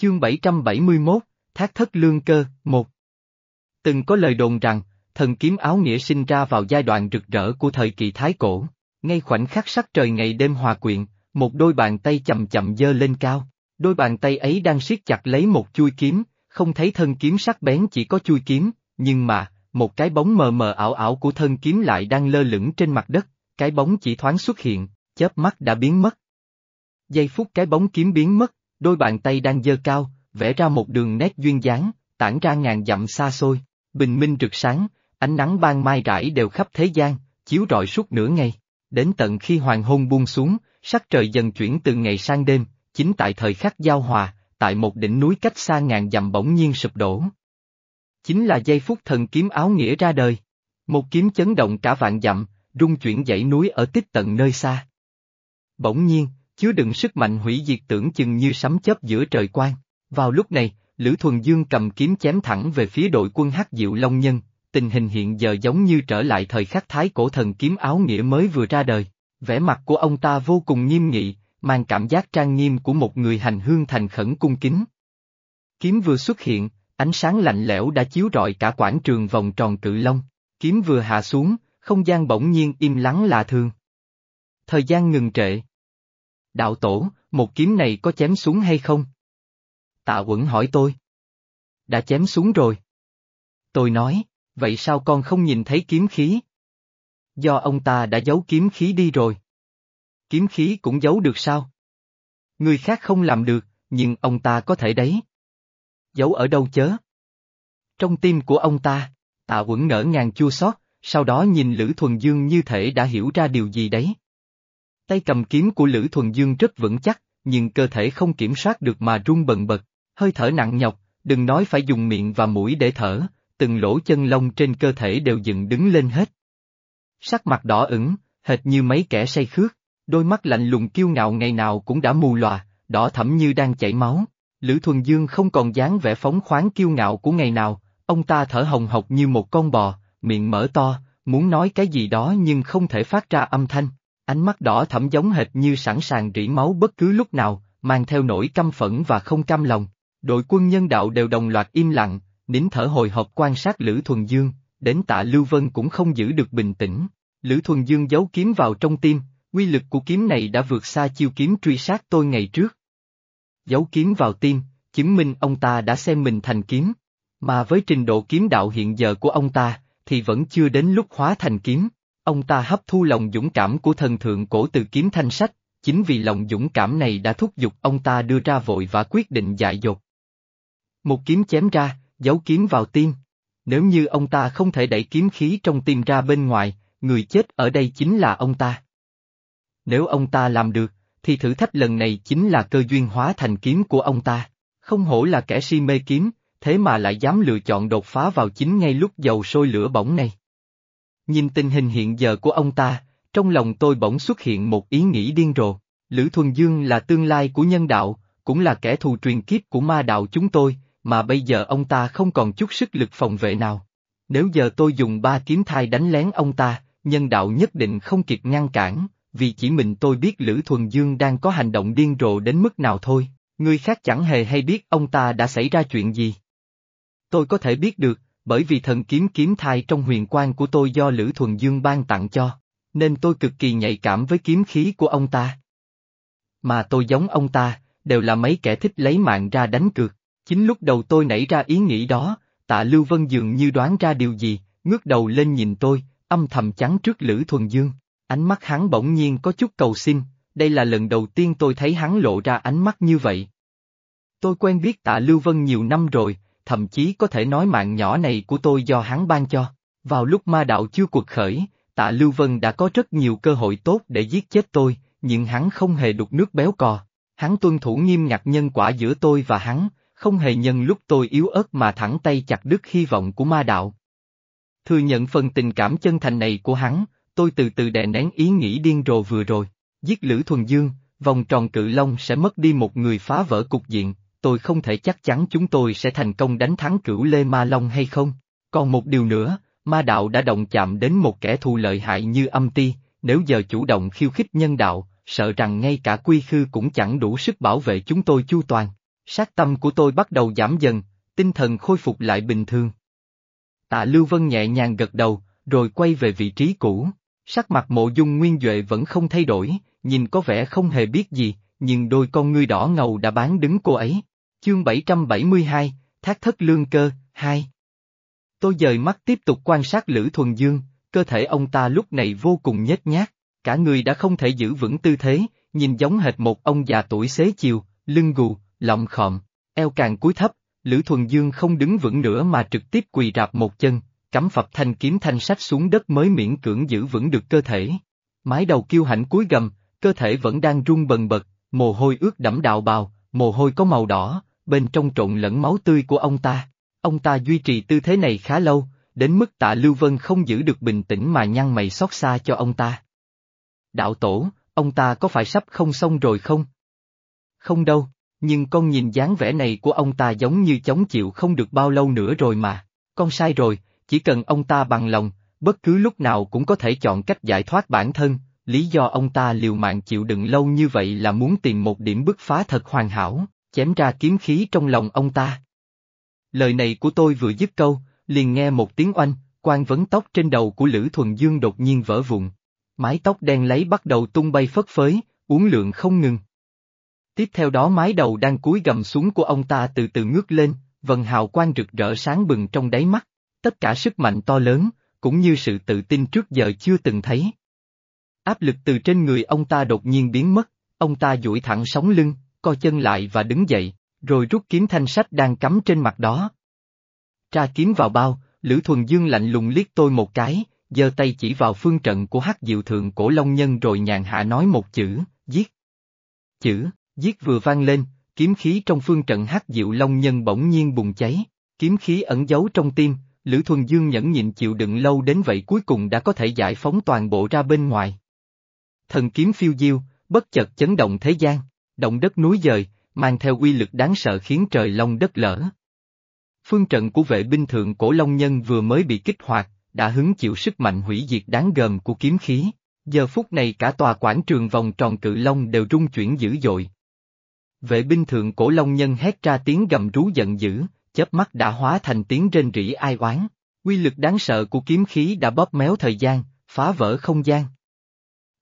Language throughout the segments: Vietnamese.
Chương 771, Thác thất lương cơ, một. Từng có lời đồn rằng, thần kiếm áo nghĩa sinh ra vào giai đoạn rực rỡ của thời kỳ Thái Cổ, ngay khoảnh khắc sắc trời ngày đêm hòa quyện, một đôi bàn tay chậm chậm dơ lên cao, đôi bàn tay ấy đang siết chặt lấy một chui kiếm, không thấy thân kiếm sắc bén chỉ có chui kiếm, nhưng mà, một cái bóng mờ mờ ảo ảo của thân kiếm lại đang lơ lửng trên mặt đất, cái bóng chỉ thoáng xuất hiện, chớp mắt đã biến mất. Giây phút cái bóng kiếm biến mất, đôi bàn tay đang dơ cao, vẽ ra một đường nét duyên dáng, tản ra ngàn dặm xa xôi, bình minh rực sáng, ánh nắng ban mai rải đều khắp thế gian, chiếu rọi suốt nửa ngày, đến tận khi hoàng hôn buông xuống, sắc trời dần chuyển từ ngày sang đêm, chính tại thời khắc giao hòa, tại một đỉnh núi cách xa ngàn dặm bỗng nhiên sụp đổ. Chính là giây phút thần kiếm áo nghĩa ra đời. Một kiếm chấn động cả vạn dặm, rung chuyển dãy núi ở tích tận nơi xa. Bỗng nhiên, chứa đựng sức mạnh hủy diệt tưởng chừng như sấm chớp giữa trời quang. Vào lúc này, Lữ Thuần Dương cầm kiếm chém thẳng về phía đội quân hắc diệu Long Nhân, tình hình hiện giờ giống như trở lại thời khắc thái cổ thần kiếm áo nghĩa mới vừa ra đời. Vẻ mặt của ông ta vô cùng nghiêm nghị, mang cảm giác trang nghiêm của một người hành hương thành khẩn cung kính. Kiếm vừa xuất hiện, ánh sáng lạnh lẽo đã chiếu rọi cả quảng trường vòng tròn cự long, kiếm vừa hạ xuống, không gian bỗng nhiên im lắng lạ thường. Thời gian ngừng trệ. Đạo tổ, một kiếm này có chém xuống hay không? Tạ quẩn hỏi tôi. Đã chém xuống rồi. Tôi nói, vậy sao con không nhìn thấy kiếm khí? Do ông ta đã giấu kiếm khí đi rồi. Kiếm khí cũng giấu được sao? Người khác không làm được, nhưng ông ta có thể đấy. Giấu ở đâu chớ? Trong tim của ông ta, tạ quẩn ngỡ ngàng chua xót, sau đó nhìn Lữ Thuần Dương như thể đã hiểu ra điều gì đấy. Tay cầm kiếm của Lữ Thuần Dương rất vững chắc, nhưng cơ thể không kiểm soát được mà run bần bật, hơi thở nặng nhọc, đừng nói phải dùng miệng và mũi để thở, từng lỗ chân lông trên cơ thể đều dựng đứng lên hết. Sắc mặt đỏ ửng, hệt như mấy kẻ say khước, đôi mắt lạnh lùng kiêu ngạo ngày nào cũng đã mù lòa, đỏ thẫm như đang chảy máu. Lữ Thuần Dương không còn dáng vẻ phóng khoáng kiêu ngạo của ngày nào, ông ta thở hồng hộc như một con bò, miệng mở to, muốn nói cái gì đó nhưng không thể phát ra âm thanh. Ánh mắt đỏ thẫm giống hệt như sẵn sàng rỉ máu bất cứ lúc nào, mang theo nỗi căm phẫn và không cam lòng. Đội quân nhân đạo đều đồng loạt im lặng, nín thở hồi hộp quan sát Lữ Thuần Dương, đến tạ Lưu Vân cũng không giữ được bình tĩnh. Lữ Thuần Dương giấu kiếm vào trong tim, quy lực của kiếm này đã vượt xa chiêu kiếm truy sát tôi ngày trước. Giấu kiếm vào tim, chứng minh ông ta đã xem mình thành kiếm, mà với trình độ kiếm đạo hiện giờ của ông ta, thì vẫn chưa đến lúc hóa thành kiếm. Ông ta hấp thu lòng dũng cảm của thần thượng cổ từ kiếm thanh sách, chính vì lòng dũng cảm này đã thúc giục ông ta đưa ra vội và quyết định dại dột. Một kiếm chém ra, giấu kiếm vào tim. Nếu như ông ta không thể đẩy kiếm khí trong tim ra bên ngoài, người chết ở đây chính là ông ta. Nếu ông ta làm được, thì thử thách lần này chính là cơ duyên hóa thành kiếm của ông ta. Không hổ là kẻ si mê kiếm, thế mà lại dám lựa chọn đột phá vào chính ngay lúc dầu sôi lửa bỏng này. Nhìn tình hình hiện giờ của ông ta, trong lòng tôi bỗng xuất hiện một ý nghĩ điên rồ. Lữ Thuần Dương là tương lai của nhân đạo, cũng là kẻ thù truyền kiếp của ma đạo chúng tôi, mà bây giờ ông ta không còn chút sức lực phòng vệ nào. Nếu giờ tôi dùng ba kiếm thai đánh lén ông ta, nhân đạo nhất định không kịp ngăn cản, vì chỉ mình tôi biết Lữ Thuần Dương đang có hành động điên rồ đến mức nào thôi, người khác chẳng hề hay biết ông ta đã xảy ra chuyện gì. Tôi có thể biết được, bởi vì thần kiếm kiếm thai trong huyền quan của tôi do Lữ Thuần Dương ban tặng cho, nên tôi cực kỳ nhạy cảm với kiếm khí của ông ta. Mà tôi giống ông ta, đều là mấy kẻ thích lấy mạng ra đánh cược. Chính lúc đầu tôi nảy ra ý nghĩ đó, tạ Lưu Vân dường như đoán ra điều gì, ngước đầu lên nhìn tôi, âm thầm chắn trước Lữ Thuần Dương. Ánh mắt hắn bỗng nhiên có chút cầu xin, đây là lần đầu tiên tôi thấy hắn lộ ra ánh mắt như vậy. Tôi quen biết tạ Lưu Vân nhiều năm rồi, thậm chí có thể nói mạng nhỏ này của tôi do hắn ban cho. Vào lúc ma đạo chưa cuộc khởi, tạ Lưu Vân đã có rất nhiều cơ hội tốt để giết chết tôi, nhưng hắn không hề đục nước béo cò. Hắn tuân thủ nghiêm ngặt nhân quả giữa tôi và hắn, không hề nhân lúc tôi yếu ớt mà thẳng tay chặt đứt hy vọng của ma đạo. Thừa nhận phần tình cảm chân thành này của hắn, tôi từ từ đè nén ý nghĩ điên rồ vừa rồi, giết Lữ Thuần Dương, vòng tròn cự long sẽ mất đi một người phá vỡ cục diện, tôi không thể chắc chắn chúng tôi sẽ thành công đánh thắng cửu Lê Ma Long hay không. Còn một điều nữa, ma đạo đã động chạm đến một kẻ thù lợi hại như âm ti, nếu giờ chủ động khiêu khích nhân đạo, sợ rằng ngay cả quy khư cũng chẳng đủ sức bảo vệ chúng tôi chu toàn. Sát tâm của tôi bắt đầu giảm dần, tinh thần khôi phục lại bình thường. Tạ Lưu Vân nhẹ nhàng gật đầu, rồi quay về vị trí cũ. Sắc mặt mộ dung nguyên Duệ vẫn không thay đổi, nhìn có vẻ không hề biết gì, nhưng đôi con ngươi đỏ ngầu đã bán đứng cô ấy. Chương 772, Thác thất lương cơ, 2 Tôi dời mắt tiếp tục quan sát Lữ Thuần Dương, cơ thể ông ta lúc này vô cùng nhếch nhác, cả người đã không thể giữ vững tư thế, nhìn giống hệt một ông già tuổi xế chiều, lưng gù, lọng khọm, eo càng cúi thấp, Lữ Thuần Dương không đứng vững nữa mà trực tiếp quỳ rạp một chân, cắm phập thanh kiếm thanh sách xuống đất mới miễn cưỡng giữ vững được cơ thể. Mái đầu kiêu hãnh cúi gầm, cơ thể vẫn đang run bần bật, mồ hôi ướt đẫm đạo bào, mồ hôi có màu đỏ, bên trong trộn lẫn máu tươi của ông ta. Ông ta duy trì tư thế này khá lâu, đến mức tạ Lưu Vân không giữ được bình tĩnh mà nhăn mày xót xa cho ông ta. Đạo tổ, ông ta có phải sắp không xong rồi không? Không đâu, nhưng con nhìn dáng vẻ này của ông ta giống như chống chịu không được bao lâu nữa rồi mà. Con sai rồi, chỉ cần ông ta bằng lòng, bất cứ lúc nào cũng có thể chọn cách giải thoát bản thân, lý do ông ta liều mạng chịu đựng lâu như vậy là muốn tìm một điểm bứt phá thật hoàn hảo, chém ra kiếm khí trong lòng ông ta. Lời này của tôi vừa dứt câu, liền nghe một tiếng oanh, quan vấn tóc trên đầu của Lữ Thuần Dương đột nhiên vỡ vụn. Mái tóc đen lấy bắt đầu tung bay phất phới, uốn lượn không ngừng. Tiếp theo đó mái đầu đang cúi gầm xuống của ông ta từ từ ngước lên, vần hào quang rực rỡ sáng bừng trong đáy mắt, tất cả sức mạnh to lớn, cũng như sự tự tin trước giờ chưa từng thấy. Áp lực từ trên người ông ta đột nhiên biến mất, ông ta duỗi thẳng sóng lưng, co chân lại và đứng dậy, rồi rút kiếm thanh sách đang cắm trên mặt đó. Tra kiếm vào bao, Lữ Thuần Dương lạnh lùng liếc tôi một cái, giơ tay chỉ vào phương trận của hắc diệu thượng cổ long nhân rồi nhàn hạ nói một chữ, giết. Chữ, giết vừa vang lên, kiếm khí trong phương trận hắc diệu long nhân bỗng nhiên bùng cháy, kiếm khí ẩn giấu trong tim, Lữ Thuần Dương nhẫn nhịn chịu đựng lâu đến vậy cuối cùng đã có thể giải phóng toàn bộ ra bên ngoài. Thần kiếm phiêu diêu, bất chợt chấn động thế gian, động đất núi dời, mang theo uy lực đáng sợ khiến trời long đất lở. Phương trận của vệ binh thượng cổ Long Nhân vừa mới bị kích hoạt, đã hứng chịu sức mạnh hủy diệt đáng gờm của kiếm khí. Giờ phút này cả tòa quảng trường vòng tròn cự long đều rung chuyển dữ dội. Vệ binh thượng cổ Long Nhân hét ra tiếng gầm rú giận dữ, chớp mắt đã hóa thành tiếng rên rỉ ai oán. Quy lực đáng sợ của kiếm khí đã bóp méo thời gian, phá vỡ không gian.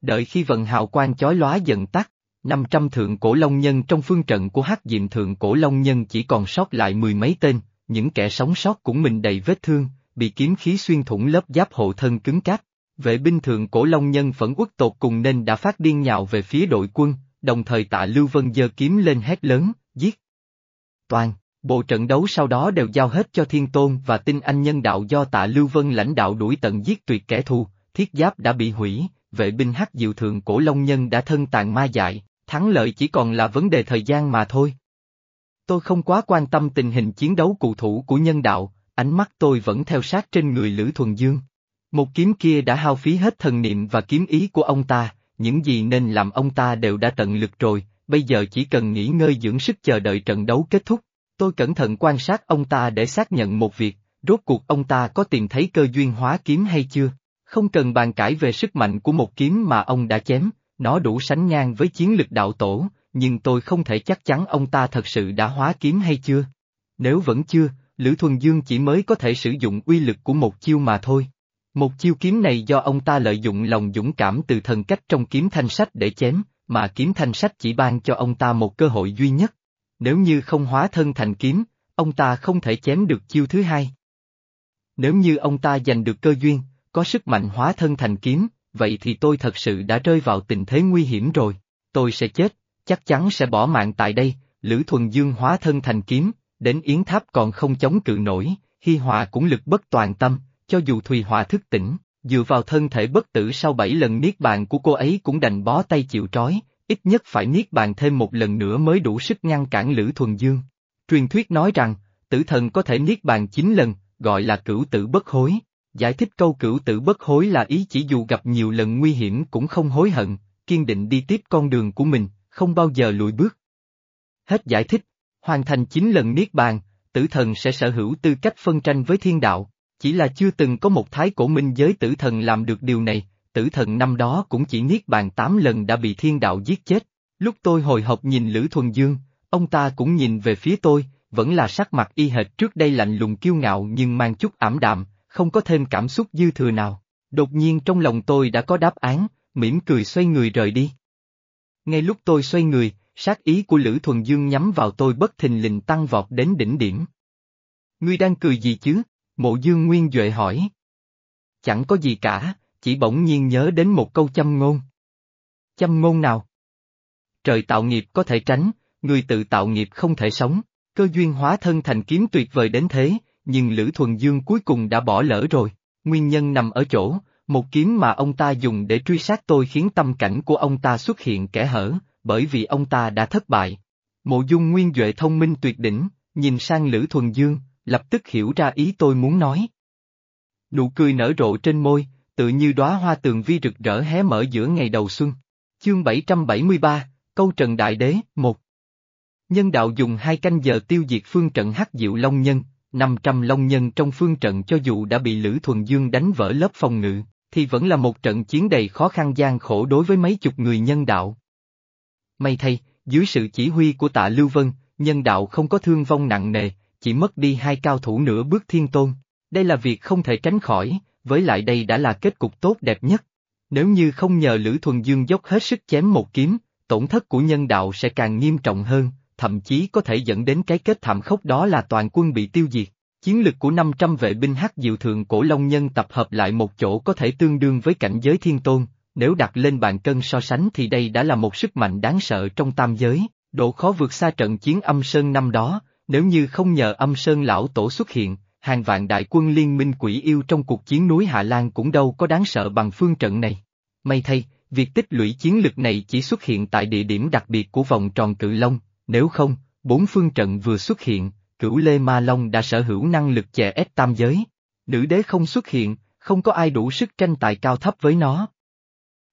Đợi khi vần hào quang chói lóa dần tắt, 500 thượng cổ long nhân trong phương trận của hắc diệm thượng cổ long nhân chỉ còn sót lại mười mấy tên, những kẻ sống sót cũng mình đầy vết thương, bị kiếm khí xuyên thủng lớp giáp hộ thân cứng cáp. Vệ binh thượng cổ long nhân phẫn uất tột cùng nên đã phát điên nhào về phía đội quân, đồng thời tạ Lưu Vân giơ kiếm lên hét lớn, giết. Toàn, bộ trận đấu sau đó đều giao hết cho Thiên Tôn và tinh anh nhân đạo do tạ Lưu Vân lãnh đạo đuổi tận giết tuyệt kẻ thù, thiết giáp đã bị hủy, vệ binh hắc diệu thượng cổ long nhân đã thân tàn ma dại, thắng lợi chỉ còn là vấn đề thời gian mà thôi. Tôi không quá quan tâm tình hình chiến đấu cụ thủ của nhân đạo, ánh mắt tôi vẫn theo sát trên người Lữ Thuần Dương. Một kiếm kia đã hao phí hết thần niệm và kiếm ý của ông ta, những gì nên làm ông ta đều đã tận lực rồi, bây giờ chỉ cần nghỉ ngơi dưỡng sức chờ đợi trận đấu kết thúc. Tôi cẩn thận quan sát ông ta để xác nhận một việc, rốt cuộc ông ta có tìm thấy cơ duyên hóa kiếm hay chưa. Không cần bàn cãi về sức mạnh của một kiếm mà ông đã chém, nó đủ sánh ngang với chiến lực đạo tổ, nhưng tôi không thể chắc chắn ông ta thật sự đã hóa kiếm hay chưa. Nếu vẫn chưa, Lữ Thuần Dương chỉ mới có thể sử dụng uy lực của một chiêu mà thôi. Một chiêu kiếm này do ông ta lợi dụng lòng dũng cảm từ thần cách trong kiếm thanh sách để chém, mà kiếm thanh sách chỉ ban cho ông ta một cơ hội duy nhất. Nếu như không hóa thân thành kiếm, ông ta không thể chém được chiêu thứ hai. Nếu như ông ta giành được cơ duyên, có sức mạnh hóa thân thành kiếm, vậy thì tôi thật sự đã rơi vào tình thế nguy hiểm rồi. Tôi sẽ chết, chắc chắn sẽ bỏ mạng tại đây, Lữ Thuần Dương hóa thân thành kiếm, đến Yến Tháp còn không chống cự nổi, Hi Hòa cũng lực bất toàn tâm, cho dù Thùy Hòa thức tỉnh, dựa vào thân thể bất tử sau bảy lần niết bàn của cô ấy cũng đành bó tay chịu trói, ít nhất phải niết bàn thêm một lần nữa mới đủ sức ngăn cản Lữ Thuần Dương. Truyền thuyết nói rằng, tử thần có thể niết bàn 9 lần, gọi là cửu tử bất hối, Giải thích câu cửu tử bất hối là ý chỉ dù gặp nhiều lần nguy hiểm cũng không hối hận, kiên định đi tiếp con đường của mình, không bao giờ lùi bước. Hết giải thích, hoàn thành 9 lần niết bàn, tử thần sẽ sở hữu tư cách phân tranh với thiên đạo, chỉ là chưa từng có một thái cổ minh giới tử thần làm được điều này, tử thần năm đó cũng chỉ niết bàn 8 lần đã bị thiên đạo giết chết. Lúc tôi hồi hộp nhìn Lữ Thuần Dương, ông ta cũng nhìn về phía tôi, vẫn là sắc mặt y hệt trước đây lạnh lùng kiêu ngạo nhưng mang chút ảm đạm, không có thêm cảm xúc dư thừa nào. Đột nhiên trong lòng tôi đã có đáp án, mỉm cười xoay người rời đi. Ngay lúc tôi xoay người, sát ý của Lữ Thuần Dương nhắm vào tôi bất thình lình tăng vọt đến đỉnh điểm. Ngươi đang cười gì chứ? Mộ Dương Nguyên Duệ hỏi. Chẳng có gì cả, chỉ bỗng nhiên nhớ đến một câu châm ngôn. Châm ngôn nào? Trời tạo nghiệp có thể tránh, người tự tạo nghiệp không thể sống, cơ duyên hóa thân thành kiếm tuyệt vời đến thế, nhưng Lữ Thuần Dương cuối cùng đã bỏ lỡ rồi, nguyên nhân nằm ở chỗ, một kiếm mà ông ta dùng để truy sát tôi khiến tâm cảnh của ông ta xuất hiện kẻ hở, bởi vì ông ta đã thất bại. Mộ dung nguyên Duệ thông minh tuyệt đỉnh, nhìn sang Lữ Thuần Dương, lập tức hiểu ra ý tôi muốn nói. Nụ cười nở rộ trên môi, tự như đóa hoa tường vi rực rỡ hé mở giữa ngày đầu xuân. Chương 773, Câu Trần Đại Đế, 1 Nhân đạo dùng hai canh giờ tiêu diệt phương trận hắc diệu long nhân, 500 long nhân trong phương trận cho dù đã bị Lữ Thuần Dương đánh vỡ lớp phòng ngự, thì vẫn là một trận chiến đầy khó khăn gian khổ đối với mấy chục người nhân đạo. May thay, dưới sự chỉ huy của tạ Lưu Vân, nhân đạo không có thương vong nặng nề, chỉ mất đi hai cao thủ nửa bước thiên tôn. Đây là việc không thể tránh khỏi, với lại đây đã là kết cục tốt đẹp nhất. Nếu như không nhờ Lữ Thuần Dương dốc hết sức chém một kiếm, tổn thất của nhân đạo sẽ càng nghiêm trọng hơn, thậm chí có thể dẫn đến cái kết thảm khốc đó là toàn quân bị tiêu diệt. Chiến lực của 500 vệ binh hắc diệu thượng cổ Long Nhân tập hợp lại một chỗ có thể tương đương với cảnh giới thiên tôn, nếu đặt lên bàn cân so sánh thì đây đã là một sức mạnh đáng sợ trong tam giới, độ khó vượt xa trận chiến âm sơn năm đó, nếu như không nhờ âm sơn lão tổ xuất hiện, hàng vạn đại quân liên minh quỷ yêu trong cuộc chiến núi Hạ Lan cũng đâu có đáng sợ bằng phương trận này. May thay, việc tích lũy chiến lực này chỉ xuất hiện tại địa điểm đặc biệt của vòng tròn cự long, nếu không, bốn phương trận vừa xuất hiện, cửu Lê Ma Long đã sở hữu năng lực chè ép tam giới. Nữ đế không xuất hiện, không có ai đủ sức tranh tài cao thấp với nó.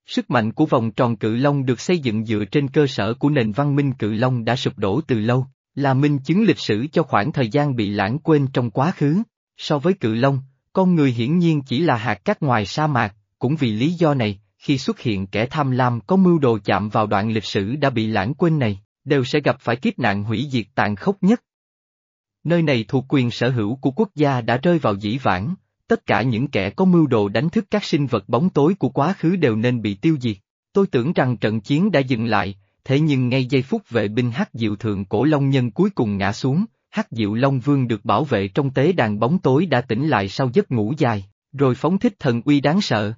Sức mạnh của vòng tròn cự long được xây dựng dựa trên cơ sở của nền văn minh cự long đã sụp đổ từ lâu, là minh chứng lịch sử cho khoảng thời gian bị lãng quên trong quá khứ. So với cự long, con người hiển nhiên chỉ là hạt cát ngoài sa mạc, cũng vì lý do này, khi xuất hiện kẻ tham lam có mưu đồ chạm vào đoạn lịch sử đã bị lãng quên này, đều sẽ gặp phải kiếp nạn hủy diệt tàn khốc nhất. Nơi này thuộc quyền sở hữu của quốc gia đã rơi vào dĩ vãng, tất cả những kẻ có mưu đồ đánh thức các sinh vật bóng tối của quá khứ đều nên bị tiêu diệt. Tôi tưởng rằng trận chiến đã dừng lại, thế nhưng ngay giây phút vệ binh hắc diệu thượng cổ long nhân cuối cùng ngã xuống, hắc diệu long vương được bảo vệ trong tế đàn bóng tối đã tỉnh lại sau giấc ngủ dài, rồi phóng thích thần uy đáng sợ.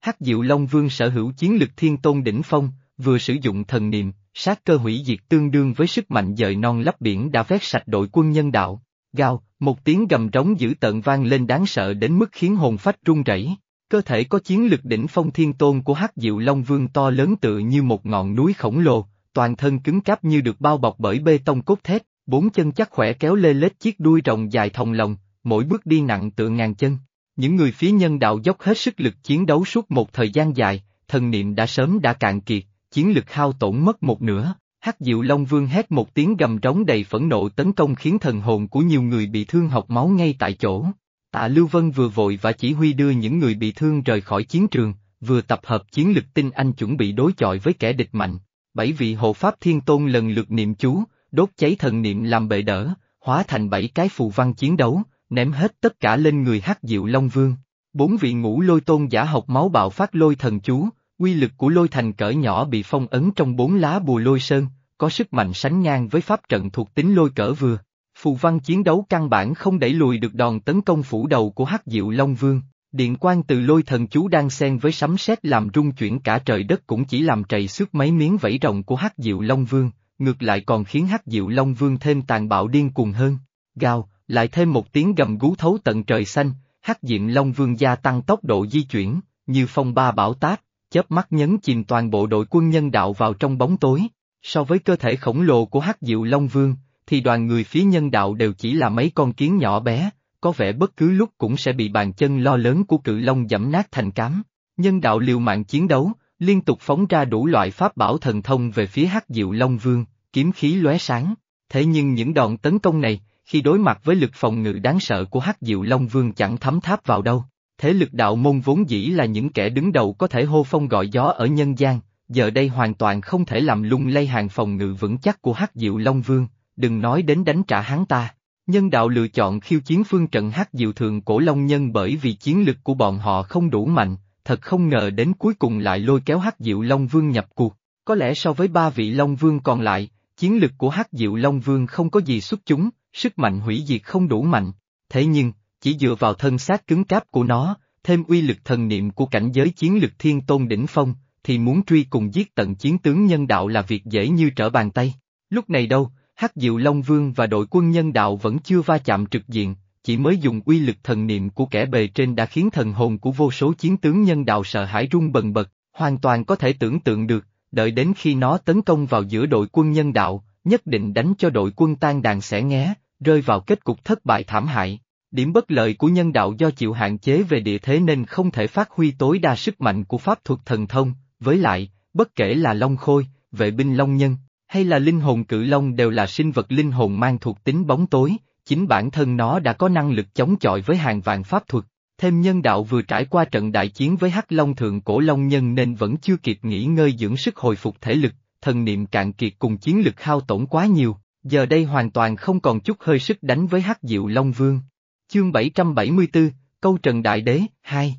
Hắc diệu long vương sở hữu chiến lực thiên tôn đỉnh phong, vừa sử dụng thần niệm, sát cơ hủy diệt tương đương với sức mạnh dời non lấp biển đã vét sạch đội quân nhân đạo. Gào, một tiếng gầm trống dữ tợn vang lên đáng sợ đến mức khiến hồn phách run rẩy. Cơ thể có chiến lực đỉnh phong thiên tôn của hắc diệu long vương to lớn tựa như một ngọn núi khổng lồ, toàn thân cứng cáp như được bao bọc bởi bê tông cốt thép, bốn chân chắc khỏe kéo lê lết chiếc đuôi rồng dài thòng lòng, mỗi bước đi nặng tựa ngàn chân. Những người phía nhân đạo dốc hết sức lực chiến đấu suốt một thời gian dài, thần niệm đã sớm đã cạn kiệt, chiến lực hao tổn mất một nửa. Hắc Diệu Long Vương hét một tiếng gầm trống đầy phẫn nộ tấn công khiến thần hồn của nhiều người bị thương học máu ngay tại chỗ. Tạ Lưu Vân vừa vội và chỉ huy đưa những người bị thương rời khỏi chiến trường, vừa tập hợp chiến lực tinh anh chuẩn bị đối chọi với kẻ địch mạnh. Bảy vị hộ pháp thiên tôn lần lượt niệm chú, đốt cháy thần niệm làm bệ đỡ, hóa thành bảy cái phù văn chiến đấu, ném hết tất cả lên người Hắc Diệu Long Vương. Bốn vị ngũ lôi tôn giả học máu bạo phát lôi thần chú, Quy lực của lôi thành cỡ nhỏ bị phong ấn trong bốn lá bùa lôi sơn, có sức mạnh sánh ngang với pháp trận thuộc tính lôi cỡ vừa. Phù văn chiến đấu căn bản không đẩy lùi được đòn tấn công phủ đầu của Hắc Diệu Long Vương. Điện quang từ lôi thần chú đang xen với sấm sét làm rung chuyển cả trời đất cũng chỉ làm trầy xước mấy miếng vảy rồng của Hắc Diệu Long Vương, ngược lại còn khiến Hắc Diệu Long Vương thêm tàn bạo điên cuồng hơn. Gào, lại thêm một tiếng gầm gú thấu tận trời xanh, Hắc Diệm Long Vương gia tăng tốc độ di chuyển, như phong ba bão táp, chớp mắt nhấn chìm toàn bộ đội quân nhân đạo vào trong bóng tối. So với cơ thể khổng lồ của Hắc Diệu Long Vương, thì đoàn người phía nhân đạo đều chỉ là mấy con kiến nhỏ bé, có vẻ bất cứ lúc cũng sẽ bị bàn chân lo lớn của cự long dẫm nát thành cám. Nhân đạo liều mạng chiến đấu, liên tục phóng ra đủ loại pháp bảo thần thông về phía Hắc Diệu Long Vương, kiếm khí lóe sáng. Thế nhưng những đòn tấn công này, khi đối mặt với lực phòng ngự đáng sợ của Hắc Diệu Long Vương chẳng thấm tháp vào đâu thế lực đạo môn vốn dĩ là những kẻ đứng đầu có thể hô phong gọi gió ở nhân gian, giờ đây hoàn toàn không thể làm lung lay hàng phòng ngự vững chắc của Hắc Diệu Long Vương, đừng nói đến đánh trả hắn ta. Nhân đạo lựa chọn khiêu chiến phương trận Hắc Diệu Thường Cổ Long Nhân bởi vì chiến lực của bọn họ không đủ mạnh, thật không ngờ đến cuối cùng lại lôi kéo Hắc Diệu Long Vương nhập cuộc. Có lẽ so với ba vị Long Vương còn lại, chiến lực của Hắc Diệu Long Vương không có gì xuất chúng, sức mạnh hủy diệt không đủ mạnh. Thế nhưng, chỉ dựa vào thân xác cứng cáp của nó, thêm uy lực thần niệm của cảnh giới chiến lực thiên tôn đỉnh phong, thì muốn truy cùng giết tận chiến tướng nhân đạo là việc dễ như trở bàn tay. Lúc này đâu, Hắc Diệu Long Vương và đội quân nhân đạo vẫn chưa va chạm trực diện, chỉ mới dùng uy lực thần niệm của kẻ bề trên đã khiến thần hồn của vô số chiến tướng nhân đạo sợ hãi rung bần bật, hoàn toàn có thể tưởng tượng được, đợi đến khi nó tấn công vào giữa đội quân nhân đạo, nhất định đánh cho đội quân tan đàn sẽ ngé, rơi vào kết cục thất bại thảm hại. Điểm bất lợi của nhân đạo do chịu hạn chế về địa thế nên không thể phát huy tối đa sức mạnh của pháp thuật thần thông, với lại, bất kể là Long Khôi, vệ binh Long Nhân, hay là linh hồn cự Long đều là sinh vật linh hồn mang thuộc tính bóng tối, chính bản thân nó đã có năng lực chống chọi với hàng vạn pháp thuật. Thêm nhân đạo vừa trải qua trận đại chiến với Hắc Long Thượng Cổ Long Nhân nên vẫn chưa kịp nghỉ ngơi dưỡng sức hồi phục thể lực, thần niệm cạn kiệt cùng chiến lực hao tổn quá nhiều, giờ đây hoàn toàn không còn chút hơi sức đánh với Hắc Diệu Long Vương. Chương 774, Câu Trần Đại Đế, 2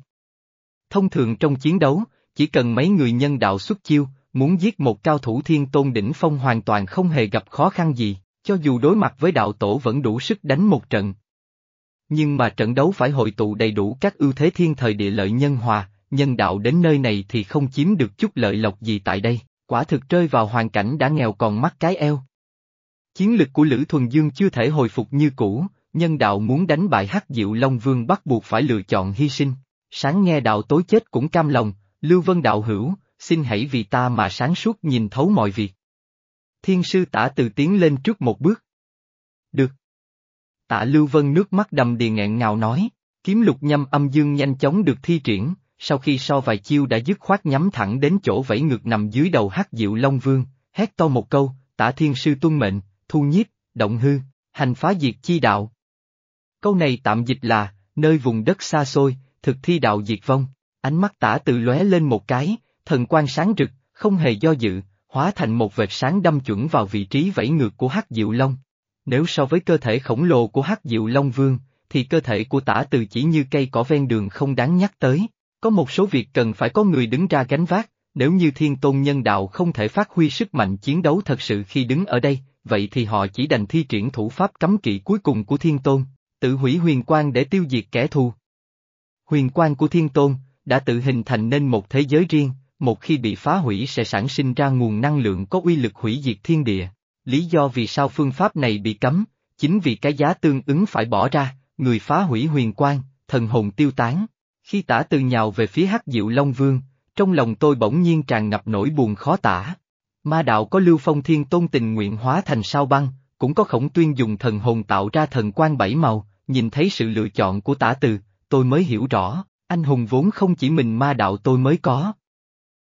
Thông thường trong chiến đấu, chỉ cần mấy người nhân đạo xuất chiêu, muốn giết một cao thủ thiên tôn đỉnh phong hoàn toàn không hề gặp khó khăn gì, cho dù đối mặt với đạo tổ vẫn đủ sức đánh một trận. Nhưng mà trận đấu phải hội tụ đầy đủ các ưu thế thiên thời địa lợi nhân hòa, nhân đạo đến nơi này thì không chiếm được chút lợi lộc gì tại đây, quả thực rơi vào hoàn cảnh đã nghèo còn mắc cái eo. Chiến lực của Lữ Thuần Dương chưa thể hồi phục như cũ, nhân đạo muốn đánh bại Hắc Diệu Long Vương bắt buộc phải lựa chọn hy sinh. Sáng nghe đạo tối chết cũng cam lòng, Lưu Vân đạo hữu, xin hãy vì ta mà sáng suốt nhìn thấu mọi việc. Thiên sư tả từ tiến lên trước một bước. Được. Tạ Lưu Vân nước mắt đầm đìa nghẹn ngào nói, kiếm lục nhâm âm dương nhanh chóng được thi triển, sau khi so vài chiêu đã dứt khoát nhắm thẳng đến chỗ vẫy ngược nằm dưới đầu hắc diệu Long Vương, hét to một câu, tả thiên sư tuân mệnh, thu nhiếp, động hư, hành phá diệt chi đạo. Câu này tạm dịch là, nơi vùng đất xa xôi, thực thi đạo diệt vong, ánh mắt tả từ lóe lên một cái, thần quan sáng rực, không hề do dự, hóa thành một vệt sáng đâm chuẩn vào vị trí vẫy ngược của Hắc Diệu Long. Nếu so với cơ thể khổng lồ của Hắc Diệu Long Vương, thì cơ thể của tả từ chỉ như cây cỏ ven đường không đáng nhắc tới. Có một số việc cần phải có người đứng ra gánh vác, nếu như thiên tôn nhân đạo không thể phát huy sức mạnh chiến đấu thật sự khi đứng ở đây, vậy thì họ chỉ đành thi triển thủ pháp cấm kỵ cuối cùng của thiên tôn, tự hủy huyền quang để tiêu diệt kẻ thù. Huyền quang của thiên tôn, đã tự hình thành nên một thế giới riêng, một khi bị phá hủy sẽ sản sinh ra nguồn năng lượng có uy lực hủy diệt thiên địa. Lý do vì sao phương pháp này bị cấm, chính vì cái giá tương ứng phải bỏ ra, người phá hủy huyền quang, thần hồn tiêu tán. Khi tả từ nhào về phía hắc diệu Long Vương, trong lòng tôi bỗng nhiên tràn ngập nỗi buồn khó tả. Ma đạo có lưu phong thiên tôn tình nguyện hóa thành sao băng, cũng có khổng tuyên dùng thần hồn tạo ra thần quan bảy màu, nhìn thấy sự lựa chọn của tả từ, tôi mới hiểu rõ, anh hùng vốn không chỉ mình ma đạo tôi mới có.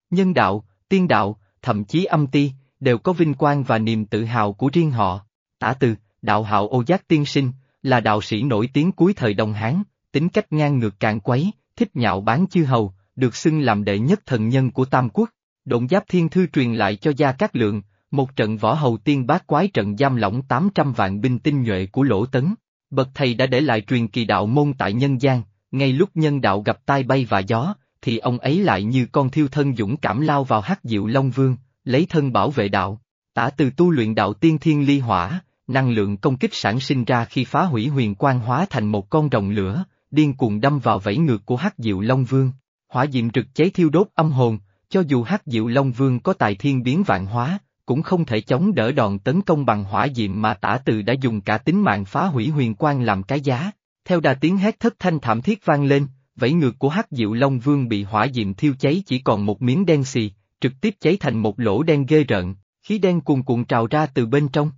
Nhân đạo, tiên đạo, thậm chí âm ti, đều có vinh quang và niềm tự hào của riêng họ. Tả từ, đạo hạo ô giác tiên sinh, là đạo sĩ nổi tiếng cuối thời Đông Hán, tính cách ngang ngược cạn quấy, thích nhạo bán chư hầu, được xưng làm đệ nhất thần nhân của Tam Quốc. Động giáp thiên thư truyền lại cho Gia Cát Lượng, một trận võ hầu tiên bát quái trận giam lỏng 800 vạn binh tinh nhuệ của Lỗ Tấn. Bậc thầy đã để lại truyền kỳ đạo môn tại nhân gian, ngay lúc nhân đạo gặp tai bay và gió, thì ông ấy lại như con thiêu thân dũng cảm lao vào hắc diệu Long Vương, lấy thân bảo vệ đạo. Tả từ tu luyện đạo tiên thiên ly hỏa, năng lượng công kích sản sinh ra khi phá hủy huyền quang hóa thành một con rồng lửa, điên cuồng đâm vào vẫy ngược của hắc diệu Long Vương. Hỏa diệm rực cháy thiêu đốt âm hồn, cho dù hắc diệu Long Vương có tài thiên biến vạn hóa, cũng không thể chống đỡ đòn tấn công bằng hỏa diệm mà tả từ đã dùng cả tính mạng phá hủy huyền quang làm cái giá. Theo đà tiếng hét thất thanh thảm thiết vang lên, vẫy ngược của hắc diệu Long Vương bị hỏa diệm thiêu cháy chỉ còn một miếng đen xì, trực tiếp cháy thành một lỗ đen ghê rợn, khí đen cuồn cuộn trào ra từ bên trong.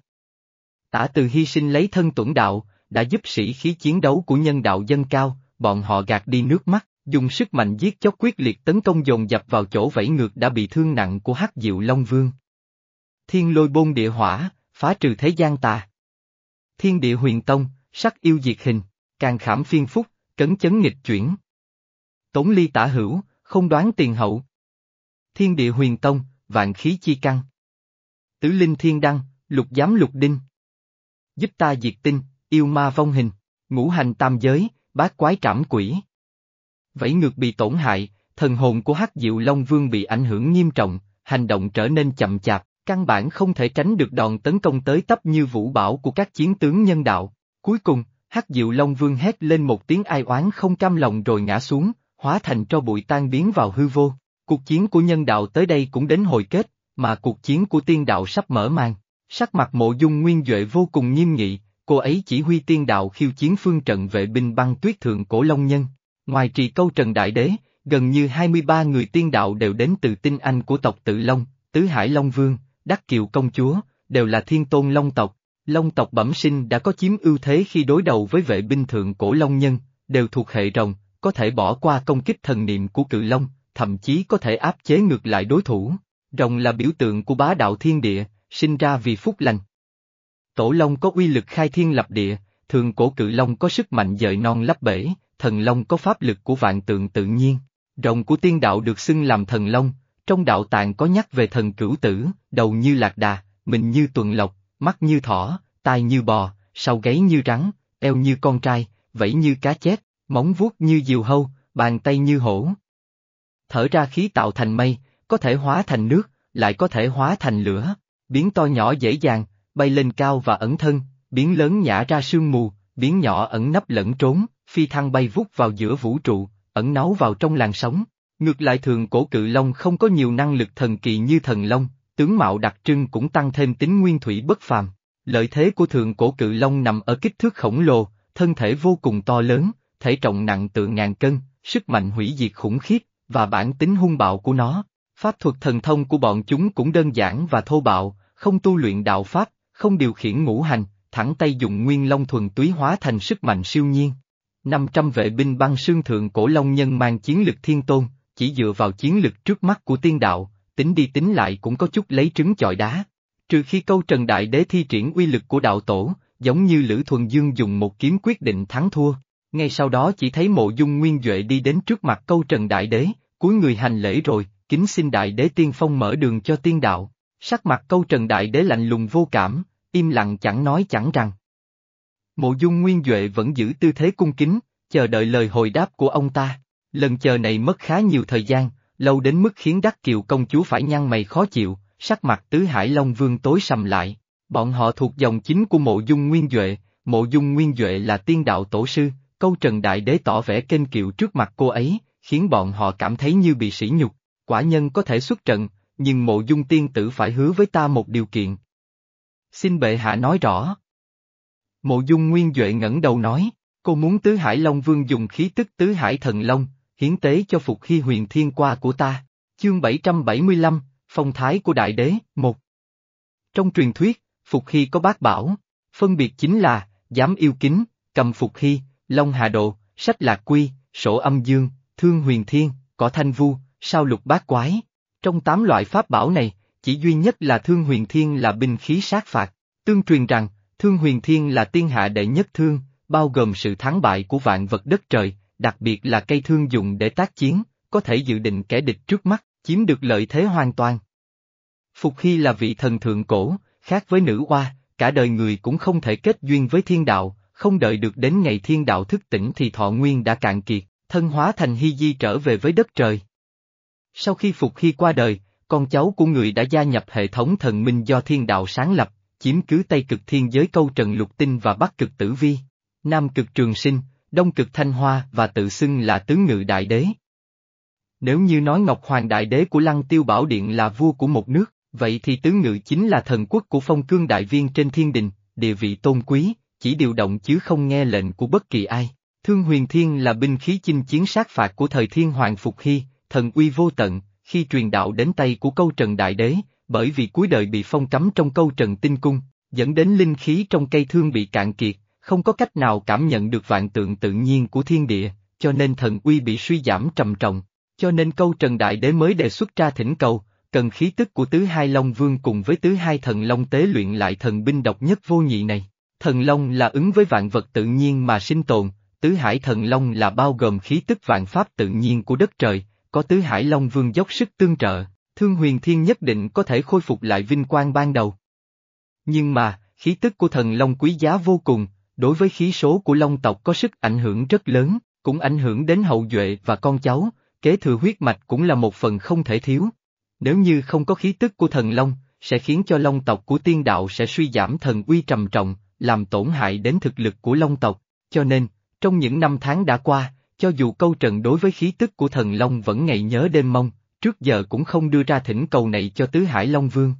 Tả từ hy sinh lấy thân tuẩn đạo, đã giúp sĩ khí chiến đấu của nhân đạo dân cao, bọn họ gạt đi nước mắt, dùng sức mạnh giết chóc quyết liệt tấn công dồn dập vào chỗ vẫy ngược đã bị thương nặng của hắc diệu Long Vương. Thiên lôi bôn địa hỏa, phá trừ thế gian tà. Thiên địa huyền tông, sắc yêu diệt hình, càng khảm phiên phúc, cấn chấn nghịch chuyển. Tống ly tả hữu, không đoán tiền hậu. Thiên địa huyền tông, vạn khí chi căn. Tứ linh thiên đăng, lục giám lục đinh. Giúp ta diệt tinh, yêu ma vong hình, ngũ hành tam giới, bát quái trảm quỷ. Vẫy ngược bị tổn hại, thần hồn của Hắc Diệu Long Vương bị ảnh hưởng nghiêm trọng, hành động trở nên chậm chạp, căn bản không thể tránh được đòn tấn công tới tấp như vũ bão của các chiến tướng nhân đạo. Cuối cùng, Hắc Diệu Long Vương hét lên một tiếng ai oán không cam lòng rồi ngã xuống, hóa thành cho bụi tan biến vào hư vô. Cuộc chiến của nhân đạo tới đây cũng đến hồi kết, mà cuộc chiến của tiên đạo sắp mở màn. Sắc mặt mộ dung nguyên Duệ vô cùng nghiêm nghị, cô ấy chỉ huy tiên đạo khiêu chiến phương trận vệ binh băng tuyết thượng cổ Long Nhân. Ngoài trì câu Trần Đại Đế, gần như 23 người tiên đạo đều đến từ tinh anh của tộc Tự Long, Tứ Hải Long Vương, Đắc Kiều Công Chúa, đều là thiên tôn Long tộc. Long tộc bẩm sinh đã có chiếm ưu thế khi đối đầu với vệ binh thượng cổ Long Nhân, đều thuộc hệ rồng, có thể bỏ qua công kích thần niệm của cự Long, thậm chí có thể áp chế ngược lại đối thủ. Rồng là biểu tượng của bá đạo thiên địa, sinh ra vì phúc lành. Tổ Long có uy lực khai thiên lập địa, thường cổ cự Long có sức mạnh dời non lấp bể, thần Long có pháp lực của vạn tượng tự nhiên. Rồng của tiên đạo được xưng làm thần Long, trong đạo tạng có nhắc về thần cửu tử, đầu như lạc đà, mình như tuần lộc, mắt như thỏ, tai như bò, sau gáy như rắn, eo như con trai, vẫy như cá chép, móng vuốt như diều hâu, bàn tay như hổ. Thở ra khí tạo thành mây, có thể hóa thành nước, lại có thể hóa thành lửa, biến to nhỏ dễ dàng, bay lên cao và ẩn thân, biến lớn nhả ra sương mù, biến nhỏ ẩn nấp lẫn trốn, phi thăng bay vút vào giữa vũ trụ, ẩn náu vào trong làn sóng. Ngược lại thường cổ cự long không có nhiều năng lực thần kỳ như thần long, tướng mạo đặc trưng cũng tăng thêm tính nguyên thủy bất phàm. Lợi thế của thường cổ cự long nằm ở kích thước khổng lồ, thân thể vô cùng to lớn, thể trọng nặng tự ngàn cân, sức mạnh hủy diệt khủng khiếp, và bản tính hung bạo của nó. Pháp thuật thần thông của bọn chúng cũng đơn giản và thô bạo, không tu luyện đạo pháp, không điều khiển ngũ hành, thẳng tay dùng nguyên long thuần túy hóa thành sức mạnh siêu nhiên. 500 vệ binh băng sương thượng cổ long nhân mang chiến lực thiên tôn, chỉ dựa vào chiến lực trước mắt của tiên đạo, tính đi tính lại cũng có chút lấy trứng chọi đá. Trừ khi câu Trần Đại Đế thi triển uy lực của đạo tổ, giống như Lữ Thuần Dương dùng một kiếm quyết định thắng thua, ngay sau đó chỉ thấy mộ dung nguyên Duệ đi đến trước mặt câu Trần Đại Đế, cuối người hành lễ rồi, kính xin Đại Đế tiên phong mở đường cho tiên đạo. Sắc mặt câu Trần Đại Đế lạnh lùng vô cảm, im lặng chẳng nói chẳng rằng. Mộ dung nguyên Duệ vẫn giữ tư thế cung kính, chờ đợi lời hồi đáp của ông ta. Lần chờ này mất khá nhiều thời gian, lâu đến mức khiến Đắc Kiều công chúa phải nhăn mày khó chịu, sắc mặt tứ hải Long Vương tối sầm lại. Bọn họ thuộc dòng chính của mộ dung nguyên Duệ, mộ dung nguyên Duệ là tiên đạo tổ sư, câu Trần Đại Đế tỏ vẻ kênh kiệu trước mặt cô ấy, khiến bọn họ cảm thấy như bị sỉ nhục. Quả nhân có thể xuất trận, nhưng mộ dung tiên tử phải hứa với ta một điều kiện. Xin bệ hạ nói rõ. Mộ dung nguyên Duệ ngẩng đầu nói, cô muốn tứ hải Long Vương dùng khí tức tứ hải thần Long, hiến tế cho Phục Hy huyền thiên qua của ta. Chương 775, Phong thái của Đại Đế, một Trong truyền thuyết, Phục Hy có bát bảo, phân biệt chính là, dám yêu kính, cầm Phục Hy, Long Hà Độ, Sách Lạc Quy, Sổ Âm Dương, Thương Huyền Thiên, Cỏ Thanh Vu, Sao Lục Bát Quái. Trong tám loại pháp bảo này, chỉ duy nhất là Thương Huyền Thiên là binh khí sát phạt. Tương truyền rằng, Thương Huyền Thiên là tiên hạ đệ nhất thương, bao gồm sự thắng bại của vạn vật đất trời, đặc biệt là cây thương dùng để tác chiến, có thể dự định kẻ địch trước mắt, chiếm được lợi thế hoàn toàn. Phục Hy là vị thần thượng cổ, khác với nữ hoa, cả đời người cũng không thể kết duyên với thiên đạo, không đợi được đến ngày thiên đạo thức tỉnh thì thọ nguyên đã cạn kiệt, thân hóa thành hy di trở về với đất trời. Sau khi Phục Hy qua đời, con cháu của người đã gia nhập hệ thống thần minh do thiên đạo sáng lập, chiếm cứ Tây cực thiên giới câu trần lục tinh và Bắc cực tử vi, Nam cực trường sinh, Đông cực thanh hoa và tự xưng là tứ ngự đại đế. Nếu như nói Ngọc Hoàng đại đế của Lăng Tiêu Bảo Điện là vua của một nước, vậy thì tứ ngự chính là thần quốc của phong cương đại viên trên thiên đình, địa vị tôn quý, chỉ điều động chứ không nghe lệnh của bất kỳ ai. Thương huyền thiên là binh khí chinh chiến sát phạt của thời thiên hoàng Phục Hy, thần uy vô tận, khi truyền đạo đến tay của câu trần đại đế, bởi vì cuối đời bị phong cấm trong câu trần tinh cung, dẫn đến linh khí trong cây thương bị cạn kiệt, không có cách nào cảm nhận được vạn tượng tự nhiên của thiên địa, cho nên thần uy bị suy giảm trầm trọng, cho nên câu trần đại đế mới đề xuất ra thỉnh cầu, cần khí tức của tứ hai long vương cùng với tứ hai thần long tế luyện lại thần binh độc nhất vô nhị này. Thần long là ứng với vạn vật tự nhiên mà sinh tồn, tứ hải thần long là bao gồm khí tức vạn pháp tự nhiên của đất trời, có tứ hải long vương dốc sức tương trợ, Thương huyền thiên nhất định có thể khôi phục lại vinh quang ban đầu. Nhưng mà, khí tức của thần Long quý giá vô cùng, đối với khí số của Long tộc có sức ảnh hưởng rất lớn, cũng ảnh hưởng đến hậu duệ và con cháu, kế thừa huyết mạch cũng là một phần không thể thiếu. Nếu như không có khí tức của thần Long, sẽ khiến cho Long tộc của tiên đạo sẽ suy giảm thần uy trầm trọng, làm tổn hại đến thực lực của Long tộc, cho nên, trong những năm tháng đã qua, cho dù câu trần đối với khí tức của thần Long vẫn ngày nhớ đêm mong, trước giờ cũng không đưa ra thỉnh cầu này cho Tứ Hải Long Vương.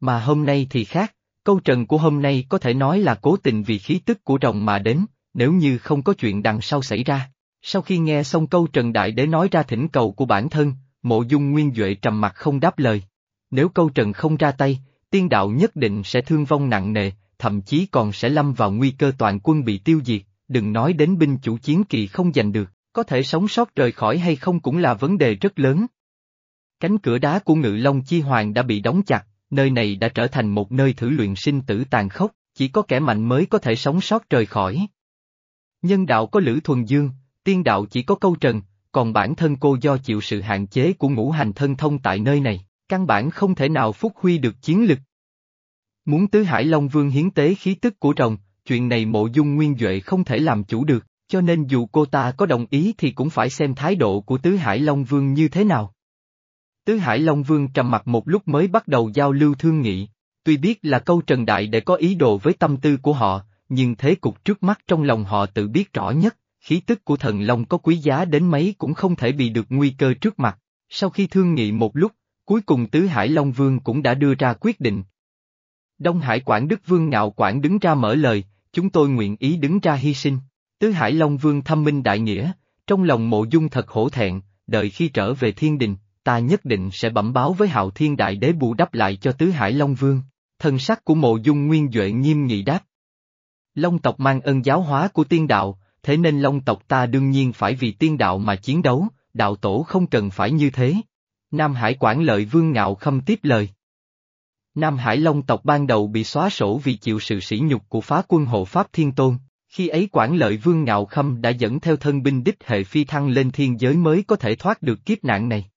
Mà hôm nay thì khác, câu trần của hôm nay có thể nói là cố tình vì khí tức của rồng mà đến, nếu như không có chuyện đằng sau xảy ra. Sau khi nghe xong câu Trần Đại Đế nói ra thỉnh cầu của bản thân, mộ dung nguyên Duệ trầm mặt không đáp lời. Nếu câu Trần không ra tay, tiên đạo nhất định sẽ thương vong nặng nề, thậm chí còn sẽ lâm vào nguy cơ toàn quân bị tiêu diệt, đừng nói đến binh chủ chiến kỳ không giành được, có thể sống sót rời khỏi hay không cũng là vấn đề rất lớn. Cánh cửa đá của ngự long chi hoàng đã bị đóng chặt, nơi này đã trở thành một nơi thử luyện sinh tử tàn khốc, chỉ có kẻ mạnh mới có thể sống sót rời khỏi. Nhân đạo có Lữ Thuần Dương, tiên đạo chỉ có câu trần, còn bản thân cô do chịu sự hạn chế của ngũ hành thân thông tại nơi này, căn bản không thể nào phúc huy được chiến lực. Muốn tứ hải Long Vương hiến tế khí tức của rồng, chuyện này mộ dung nguyên Duệ không thể làm chủ được, cho nên dù cô ta có đồng ý thì cũng phải xem thái độ của tứ hải Long Vương như thế nào. Tứ Hải Long Vương trầm mặt một lúc mới bắt đầu giao lưu thương nghị, tuy biết là câu trần đại để có ý đồ với tâm tư của họ, nhưng thế cục trước mắt trong lòng họ tự biết rõ nhất, khí tức của thần Long có quý giá đến mấy cũng không thể bị được nguy cơ trước mặt. Sau khi thương nghị một lúc, cuối cùng Tứ Hải Long Vương cũng đã đưa ra quyết định. Đông Hải Quảng Đức Vương ngạo quảng đứng ra mở lời, chúng tôi nguyện ý đứng ra hy sinh. Tứ Hải Long Vương thăm minh đại nghĩa, trong lòng mộ dung thật hổ thẹn, đợi khi trở về thiên đình, ta nhất định sẽ bẩm báo với hạo thiên đại đế bù đắp lại cho Tứ Hải Long Vương. Thần sắc của mộ dung nguyên Duệ nghiêm nghị đáp. Long tộc mang ân giáo hóa của tiên đạo, thế nên Long tộc ta đương nhiên phải vì tiên đạo mà chiến đấu, đạo tổ không cần phải như thế. Nam Hải quản lợi vương ngạo khâm tiếp lời. Nam Hải Long tộc ban đầu bị xóa sổ vì chịu sự sỉ nhục của phá quân hộ Pháp Thiên Tôn, khi ấy quản lợi vương ngạo khâm đã dẫn theo thân binh đích hệ phi thăng lên thiên giới mới có thể thoát được kiếp nạn này.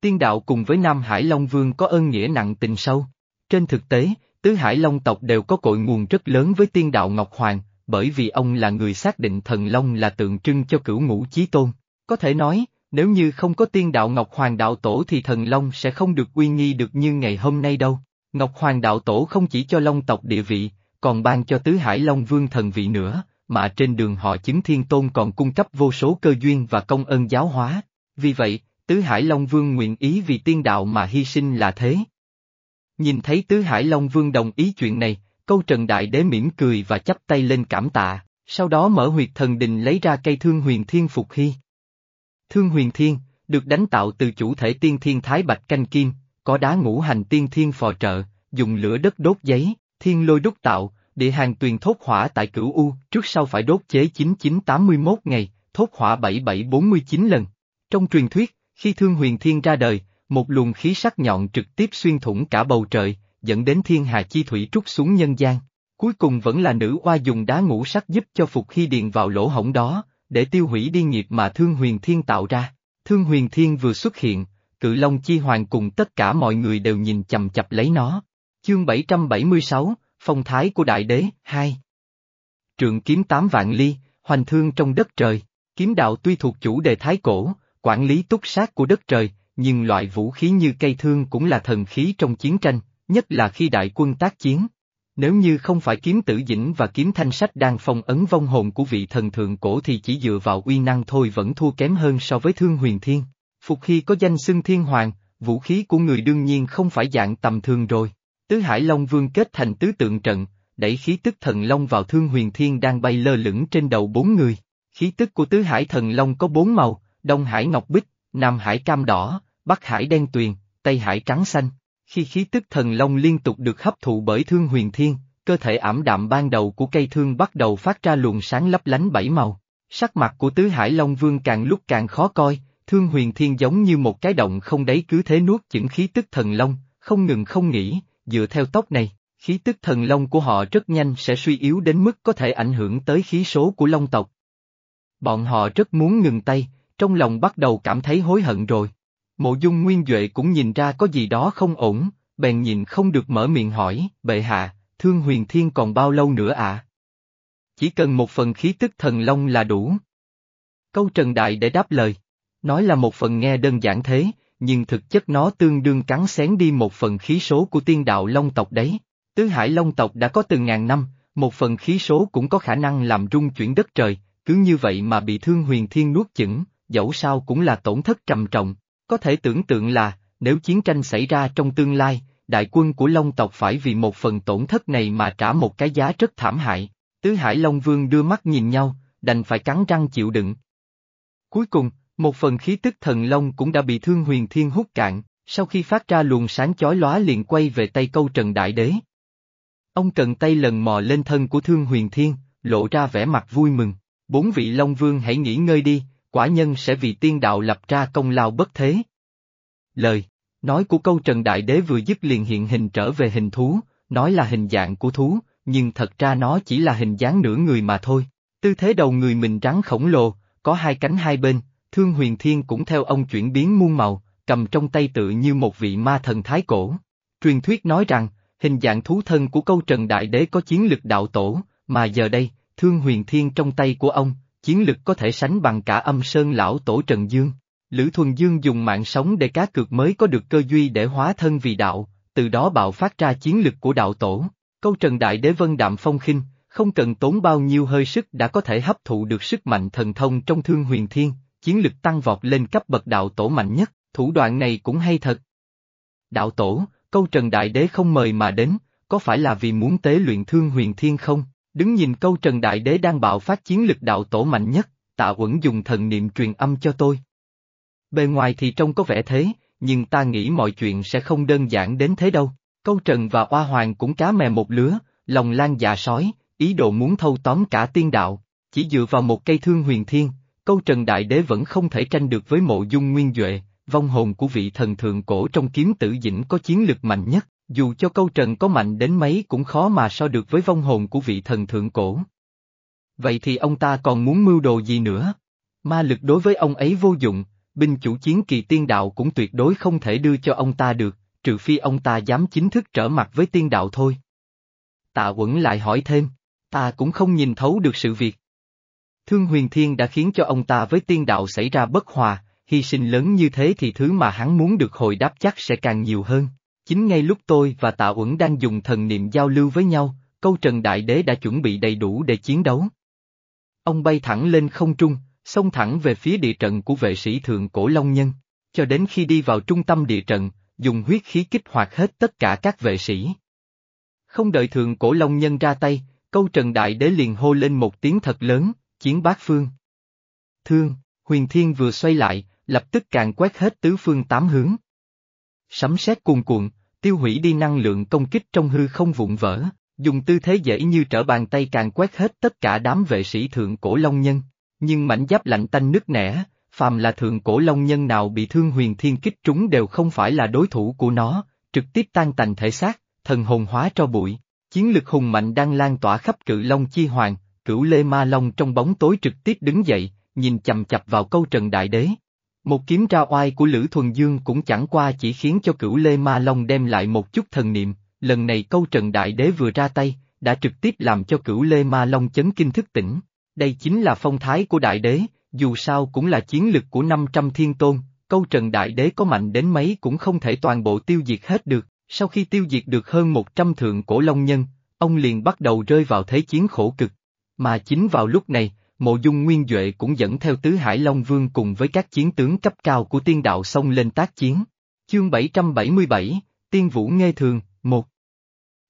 Tiên đạo cùng với Nam Hải Long Vương có ơn nghĩa nặng tình sâu. Trên thực tế, tứ Hải Long tộc đều có cội nguồn rất lớn với tiên đạo Ngọc Hoàng, bởi vì ông là người xác định thần Long là tượng trưng cho cửu ngũ chí tôn. Có thể nói, nếu như không có tiên đạo Ngọc Hoàng đạo tổ thì thần Long sẽ không được uy nghi được như ngày hôm nay đâu. Ngọc Hoàng đạo tổ không chỉ cho Long tộc địa vị, còn ban cho tứ Hải Long Vương thần vị nữa, mà trên đường họ chứng thiên tôn còn cung cấp vô số cơ duyên và công ơn giáo hóa. Vì vậy, tứ Hải Long Vương nguyện ý vì tiên đạo mà hy sinh là thế. Nhìn thấy tứ Hải Long Vương đồng ý chuyện này, Câu Trần Đại Đế mỉm cười và chắp tay lên cảm tạ, sau đó mở huyệt thần đình lấy ra cây thương huyền thiên phục hy. Thương huyền thiên, được đánh tạo từ chủ thể tiên thiên thái bạch canh kim, có đá ngũ hành tiên thiên phò trợ, dùng lửa đất đốt giấy, thiên lôi đúc tạo, địa hàng tuyền thốt hỏa tại cửu U, trước sau phải đốt chế 9981 ngày, thốt hỏa 7749 lần. Trong truyền thuyết, khi thương huyền thiên ra đời, một luồng khí sắc nhọn trực tiếp xuyên thủng cả bầu trời, dẫn đến thiên hà chi thủy trút xuống nhân gian. Cuối cùng vẫn là nữ oa dùng đá ngũ sắc giúp cho Phục Hy điền vào lỗ hổng đó, để tiêu hủy đi nghiệp mà Thương Huyền Thiên tạo ra. Thương Huyền Thiên vừa xuất hiện, cự Long Chi Hoàng cùng tất cả mọi người đều nhìn chầm chập lấy nó. Chương 776, Phong Thái của Đại Đế, 2 Trượng kiếm tám vạn ly, hoành thương trong đất trời, kiếm đạo tuy thuộc chủ đề thái cổ, quản lý túc sát của đất trời, nhưng loại vũ khí như cây thương cũng là thần khí trong chiến tranh, nhất là khi đại quân tác chiến. Nếu như không phải kiếm tử dĩnh và kiếm thanh sách đang phong ấn vong hồn của vị thần thượng cổ thì chỉ dựa vào uy năng thôi vẫn thua kém hơn so với thương huyền thiên. Phục khi có danh xưng thiên hoàng, vũ khí của người đương nhiên không phải dạng tầm thường rồi. Tứ Hải Long Vương kết thành tứ tượng trận, đẩy khí tức thần Long vào thương huyền thiên đang bay lơ lửng trên đầu bốn người. Khí tức của Tứ Hải thần Long có bốn màu, Đông Hải Ngọc Bích, Nam Hải Cam Đỏ, Bắc Hải Đen Tuyền, Tây Hải Trắng Xanh. Khi khí tức thần long liên tục được hấp thụ bởi thương huyền thiên, cơ thể ảm đạm ban đầu của cây thương bắt đầu phát ra luồng sáng lấp lánh bảy màu. Sắc mặt của tứ hải long vương càng lúc càng khó coi, thương huyền thiên giống như một cái động không đáy cứ thế nuốt chửng khí tức thần long, không ngừng không nghỉ, dựa theo tốc này, khí tức thần long của họ rất nhanh sẽ suy yếu đến mức có thể ảnh hưởng tới khí số của long tộc. Bọn họ rất muốn ngừng tay, trong lòng bắt đầu cảm thấy hối hận rồi. Mộ dung nguyên Duệ cũng nhìn ra có gì đó không ổn, bèn nhìn không được mở miệng hỏi, bệ hạ, thương huyền thiên còn bao lâu nữa ạ? À? Chỉ cần một phần khí tức thần long là đủ. Câu Trần Đại để đáp lời. Nói là một phần nghe đơn giản thế, nhưng thực chất nó tương đương cắn xén đi một phần khí số của tiên đạo long tộc đấy. Tứ hải long tộc đã có từng ngàn năm, một phần khí số cũng có khả năng làm rung chuyển đất trời, cứ như vậy mà bị thương huyền thiên nuốt chửng, dẫu sao cũng là tổn thất trầm trọng. Có thể tưởng tượng là, nếu chiến tranh xảy ra trong tương lai, đại quân của Long tộc phải vì một phần tổn thất này mà trả một cái giá rất thảm hại. Tứ Hải Long Vương đưa mắt nhìn nhau, đành phải cắn răng chịu đựng. Cuối cùng, một phần khí tức thần Long cũng đã bị thương huyền thiên hút cạn, sau khi phát ra luồng sáng chói lóa liền quay về tay câu Trần Đại Đế. Ông cần tay lần mò lên thân của thương huyền thiên, lộ ra vẻ mặt vui mừng. Bốn vị Long Vương hãy nghỉ ngơi đi, quả nhân sẽ vì tiên đạo lập ra công lao bất thế. Lời, nói của câu Trần Đại Đế vừa dứt liền hiện hình trở về hình thú, nói là hình dạng của thú, nhưng thật ra nó chỉ là hình dáng nửa người mà thôi. Tư thế đầu người mình rắn khổng lồ, có hai cánh hai bên, thương huyền thiên cũng theo ông chuyển biến muôn màu, cầm trong tay tự như một vị ma thần thái cổ. Truyền thuyết nói rằng, hình dạng thú thân của câu Trần Đại Đế có chiến lực đạo tổ, mà giờ đây, thương huyền thiên trong tay của ông, chiến lực có thể sánh bằng cả âm sơn lão tổ Trần Dương. Lữ Thuần Dương dùng mạng sống để cá cược mới có được cơ duy để hóa thân vì đạo, từ đó bạo phát ra chiến lực của đạo tổ. Câu Trần Đại Đế Vân Đạm Phong khinh, không cần tốn bao nhiêu hơi sức đã có thể hấp thụ được sức mạnh thần thông trong thương huyền thiên, chiến lực tăng vọt lên cấp bậc đạo tổ mạnh nhất, thủ đoạn này cũng hay thật. Đạo tổ, câu Trần Đại Đế không mời mà đến, có phải là vì muốn tế luyện thương huyền thiên không? Đứng nhìn câu Trần Đại Đế đang bạo phát chiến lực đạo tổ mạnh nhất, tạ uẩn dùng thần niệm truyền âm cho tôi. Bề ngoài thì trông có vẻ thế, nhưng ta nghĩ mọi chuyện sẽ không đơn giản đến thế đâu. Câu Trần và Oa Hoàng cũng cá mè một lứa, lòng lan dạ sói, ý đồ muốn thâu tóm cả tiên đạo. Chỉ dựa vào một cây thương huyền thiên, câu Trần Đại Đế vẫn không thể tranh được với mộ dung nguyên Duệ, vong hồn của vị thần thượng cổ trong kiếm tử dĩnh có chiến lực mạnh nhất, dù cho câu Trần có mạnh đến mấy cũng khó mà so được với vong hồn của vị thần thượng cổ. Vậy thì ông ta còn muốn mưu đồ gì nữa? Ma lực đối với ông ấy vô dụng, binh chủ chiến kỳ tiên đạo cũng tuyệt đối không thể đưa cho ông ta được, trừ phi ông ta dám chính thức trở mặt với tiên đạo thôi. Tạ Quẩn lại hỏi thêm, ta cũng không nhìn thấu được sự việc. Thương huyền thiên đã khiến cho ông ta với tiên đạo xảy ra bất hòa, hy sinh lớn như thế thì thứ mà hắn muốn được hồi đáp chắc sẽ càng nhiều hơn. Chính ngay lúc tôi và Tạ Uẩn đang dùng thần niệm giao lưu với nhau, câu Trần Đại Đế đã chuẩn bị đầy đủ để chiến đấu. Ông bay thẳng lên không trung, xông thẳng về phía địa trận của vệ sĩ thượng cổ Long Nhân, cho đến khi đi vào trung tâm địa trận, dùng huyết khí kích hoạt hết tất cả các vệ sĩ. Không đợi thượng cổ Long Nhân ra tay, câu Trần Đại Đế liền hô lên một tiếng thật lớn, chiến bát phương. Thương, huyền thiên vừa xoay lại, lập tức càng quét hết tứ phương tám hướng. Sấm sét cuồn cuộn, tiêu hủy đi năng lượng công kích trong hư không vụn vỡ, dùng tư thế dễ như trở bàn tay càng quét hết tất cả đám vệ sĩ thượng cổ long nhân. Nhưng mảnh giáp lạnh tanh nứt nẻ, phàm là thượng cổ long nhân nào bị thương huyền thiên kích trúng đều không phải là đối thủ của nó, trực tiếp tan tành thể xác, thần hồn hóa cho bụi. Chiến lực hùng mạnh đang lan tỏa khắp cự long chi hoàng, cửu lê ma long trong bóng tối trực tiếp đứng dậy, nhìn chầm chập vào câu trần đại đế. Một kiếm ra oai của Lữ Thuần Dương cũng chẳng qua chỉ khiến cho cửu lê ma long đem lại một chút thần niệm, lần này câu trần đại đế vừa ra tay, đã trực tiếp làm cho cửu lê ma long chấn kinh thức tỉnh. Đây chính là phong thái của đại đế, dù sao cũng là chiến lực của 500 thiên tôn, câu trần đại đế có mạnh đến mấy cũng không thể toàn bộ tiêu diệt hết được, sau khi tiêu diệt được hơn 100 thượng cổ long nhân, ông liền bắt đầu rơi vào thế chiến khổ cực. Mà chính vào lúc này, mộ dung nguyên Duệ cũng dẫn theo tứ Hải Long Vương cùng với các chiến tướng cấp cao của tiên đạo xông lên tác chiến. Chương 777, Tiên Vũ Nghe Thường, 1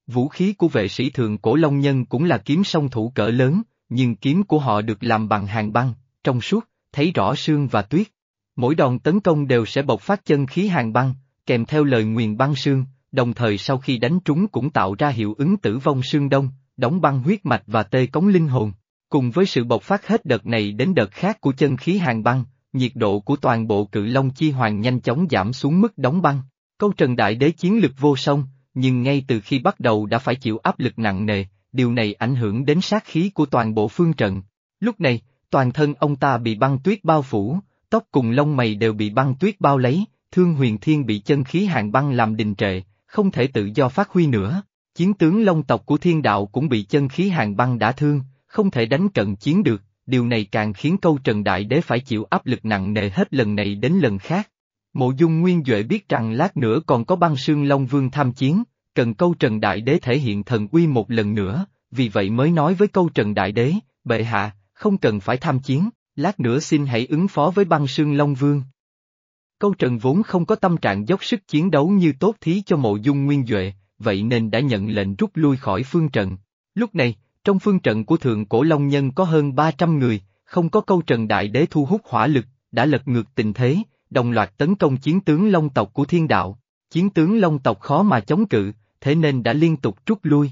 Vũ khí của vệ sĩ thường cổ Long Nhân cũng là kiếm song thủ cỡ lớn, nhưng kiếm của họ được làm bằng hàng băng, trong suốt, thấy rõ sương và tuyết. Mỗi đòn tấn công đều sẽ bộc phát chân khí hàng băng, kèm theo lời nguyền băng sương, đồng thời sau khi đánh trúng cũng tạo ra hiệu ứng tử vong sương đông, đóng băng huyết mạch và tê cống linh hồn. Cùng với sự bộc phát hết đợt này đến đợt khác của chân khí hàng băng, nhiệt độ của toàn bộ cự long chi hoàng nhanh chóng giảm xuống mức đóng băng. Câu trần đại đế chiến lực vô song, nhưng ngay từ khi bắt đầu đã phải chịu áp lực nặng nề, điều này ảnh hưởng đến sát khí của toàn bộ phương trận. Lúc này, toàn thân ông ta bị băng tuyết bao phủ, tóc cùng lông mày đều bị băng tuyết bao lấy, Thương Huyền Thiên bị chân khí hàng băng làm đình trệ, không thể tự do phát huy nữa. Chiến tướng Long tộc của thiên đạo cũng bị chân khí hàng băng đã thương, không thể đánh cận chiến được, điều này càng khiến câu Trần Đại Đế phải chịu áp lực nặng nề hết lần này đến lần khác. Mộ dung Nguyên Duệ biết rằng lát nữa còn có băng sương Long Vương tham chiến, cần câu Trần Đại Đế thể hiện thần uy một lần nữa, vì vậy mới nói với câu Trần Đại Đế, bệ hạ, không cần phải tham chiến, lát nữa xin hãy ứng phó với băng sương Long Vương. Câu Trần vốn không có tâm trạng dốc sức chiến đấu như tốt thí cho mộ dung Nguyên Duệ, vậy nên đã nhận lệnh rút lui khỏi phương trận. Lúc này, trong phương trận của Thượng Cổ Long Nhân có hơn 300 người, không có câu Trần Đại Đế thu hút hỏa lực, đã lật ngược tình thế, đồng loạt tấn công chiến tướng Long tộc của thiên đạo. Chiến tướng Long tộc khó mà chống cự, thế nên đã liên tục rút lui.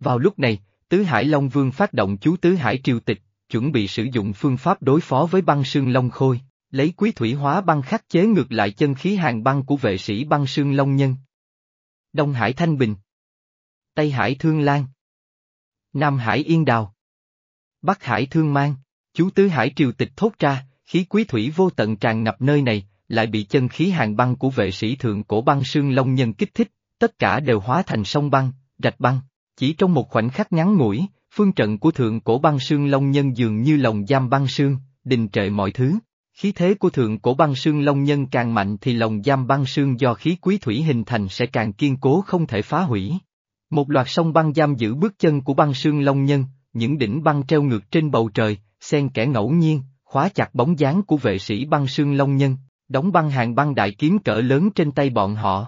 Vào lúc này, Tứ Hải Long Vương phát động chú Tứ Hải Triều Tịch, chuẩn bị sử dụng phương pháp đối phó với băng sương Long Khôi, lấy quý thủy hóa băng khắc chế ngược lại chân khí hàng băng của vệ sĩ băng sương Long Nhân. Đông Hải Thanh Bình Tây Hải Thương Lan Nam Hải Yên Đào Bắc Hải Thương Mang, chú Tứ Hải Triều Tịch thốt ra, khí quý thủy vô tận tràn ngập nơi này, lại bị chân khí hàng băng của vệ sĩ thượng cổ băng sương Long Nhân kích thích, tất cả đều hóa thành sông băng, rạch băng. Chỉ trong một khoảnh khắc ngắn ngủi, phương trận của thượng cổ băng sương Long Nhân dường như lồng giam băng sương, đình trệ mọi thứ. Khí thế của thượng cổ băng sương Long Nhân càng mạnh thì lồng giam băng sương do khí quý thủy hình thành sẽ càng kiên cố không thể phá hủy. Một loạt sông băng giam giữ bước chân của băng sương Long Nhân, những đỉnh băng treo ngược trên bầu trời, xen kẽ ngẫu nhiên, khóa chặt bóng dáng của vệ sĩ băng sương Long Nhân, đóng băng hàng băng đại kiếm cỡ lớn trên tay bọn họ.